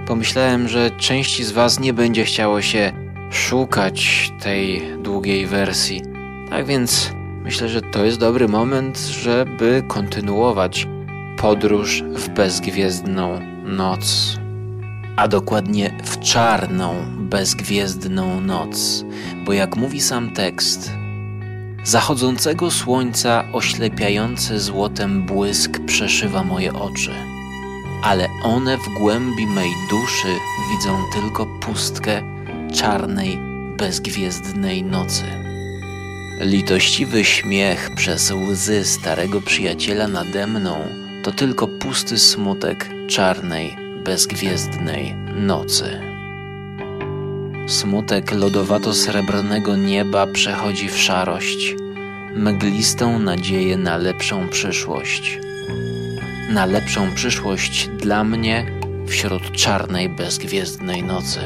Pomyślałem, że części z Was nie będzie chciało się szukać tej długiej wersji. Tak więc myślę, że to jest dobry moment, żeby kontynuować podróż w bezgwiezdną noc. A dokładnie w czarną, bezgwiezdną noc, bo jak mówi sam tekst, zachodzącego słońca oślepiający złotem błysk przeszywa moje oczy, ale one w głębi mej duszy widzą tylko pustkę czarnej, bezgwiezdnej nocy. Litościwy śmiech przez łzy starego przyjaciela nade mną to tylko pusty smutek czarnej, bezgwiezdnej nocy. Smutek lodowato-srebrnego nieba przechodzi w szarość, mglistą nadzieję na lepszą przyszłość. Na lepszą przyszłość dla mnie wśród czarnej, bezgwiezdnej nocy.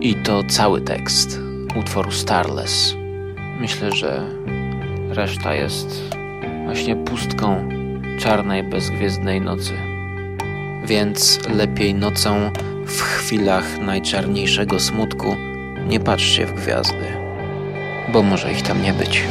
I to cały tekst utworu Starless. Myślę, że reszta jest właśnie pustką czarnej, bezgwiezdnej nocy. Więc lepiej nocą, w chwilach najczarniejszego smutku, nie patrzcie w gwiazdy, bo może ich tam nie być.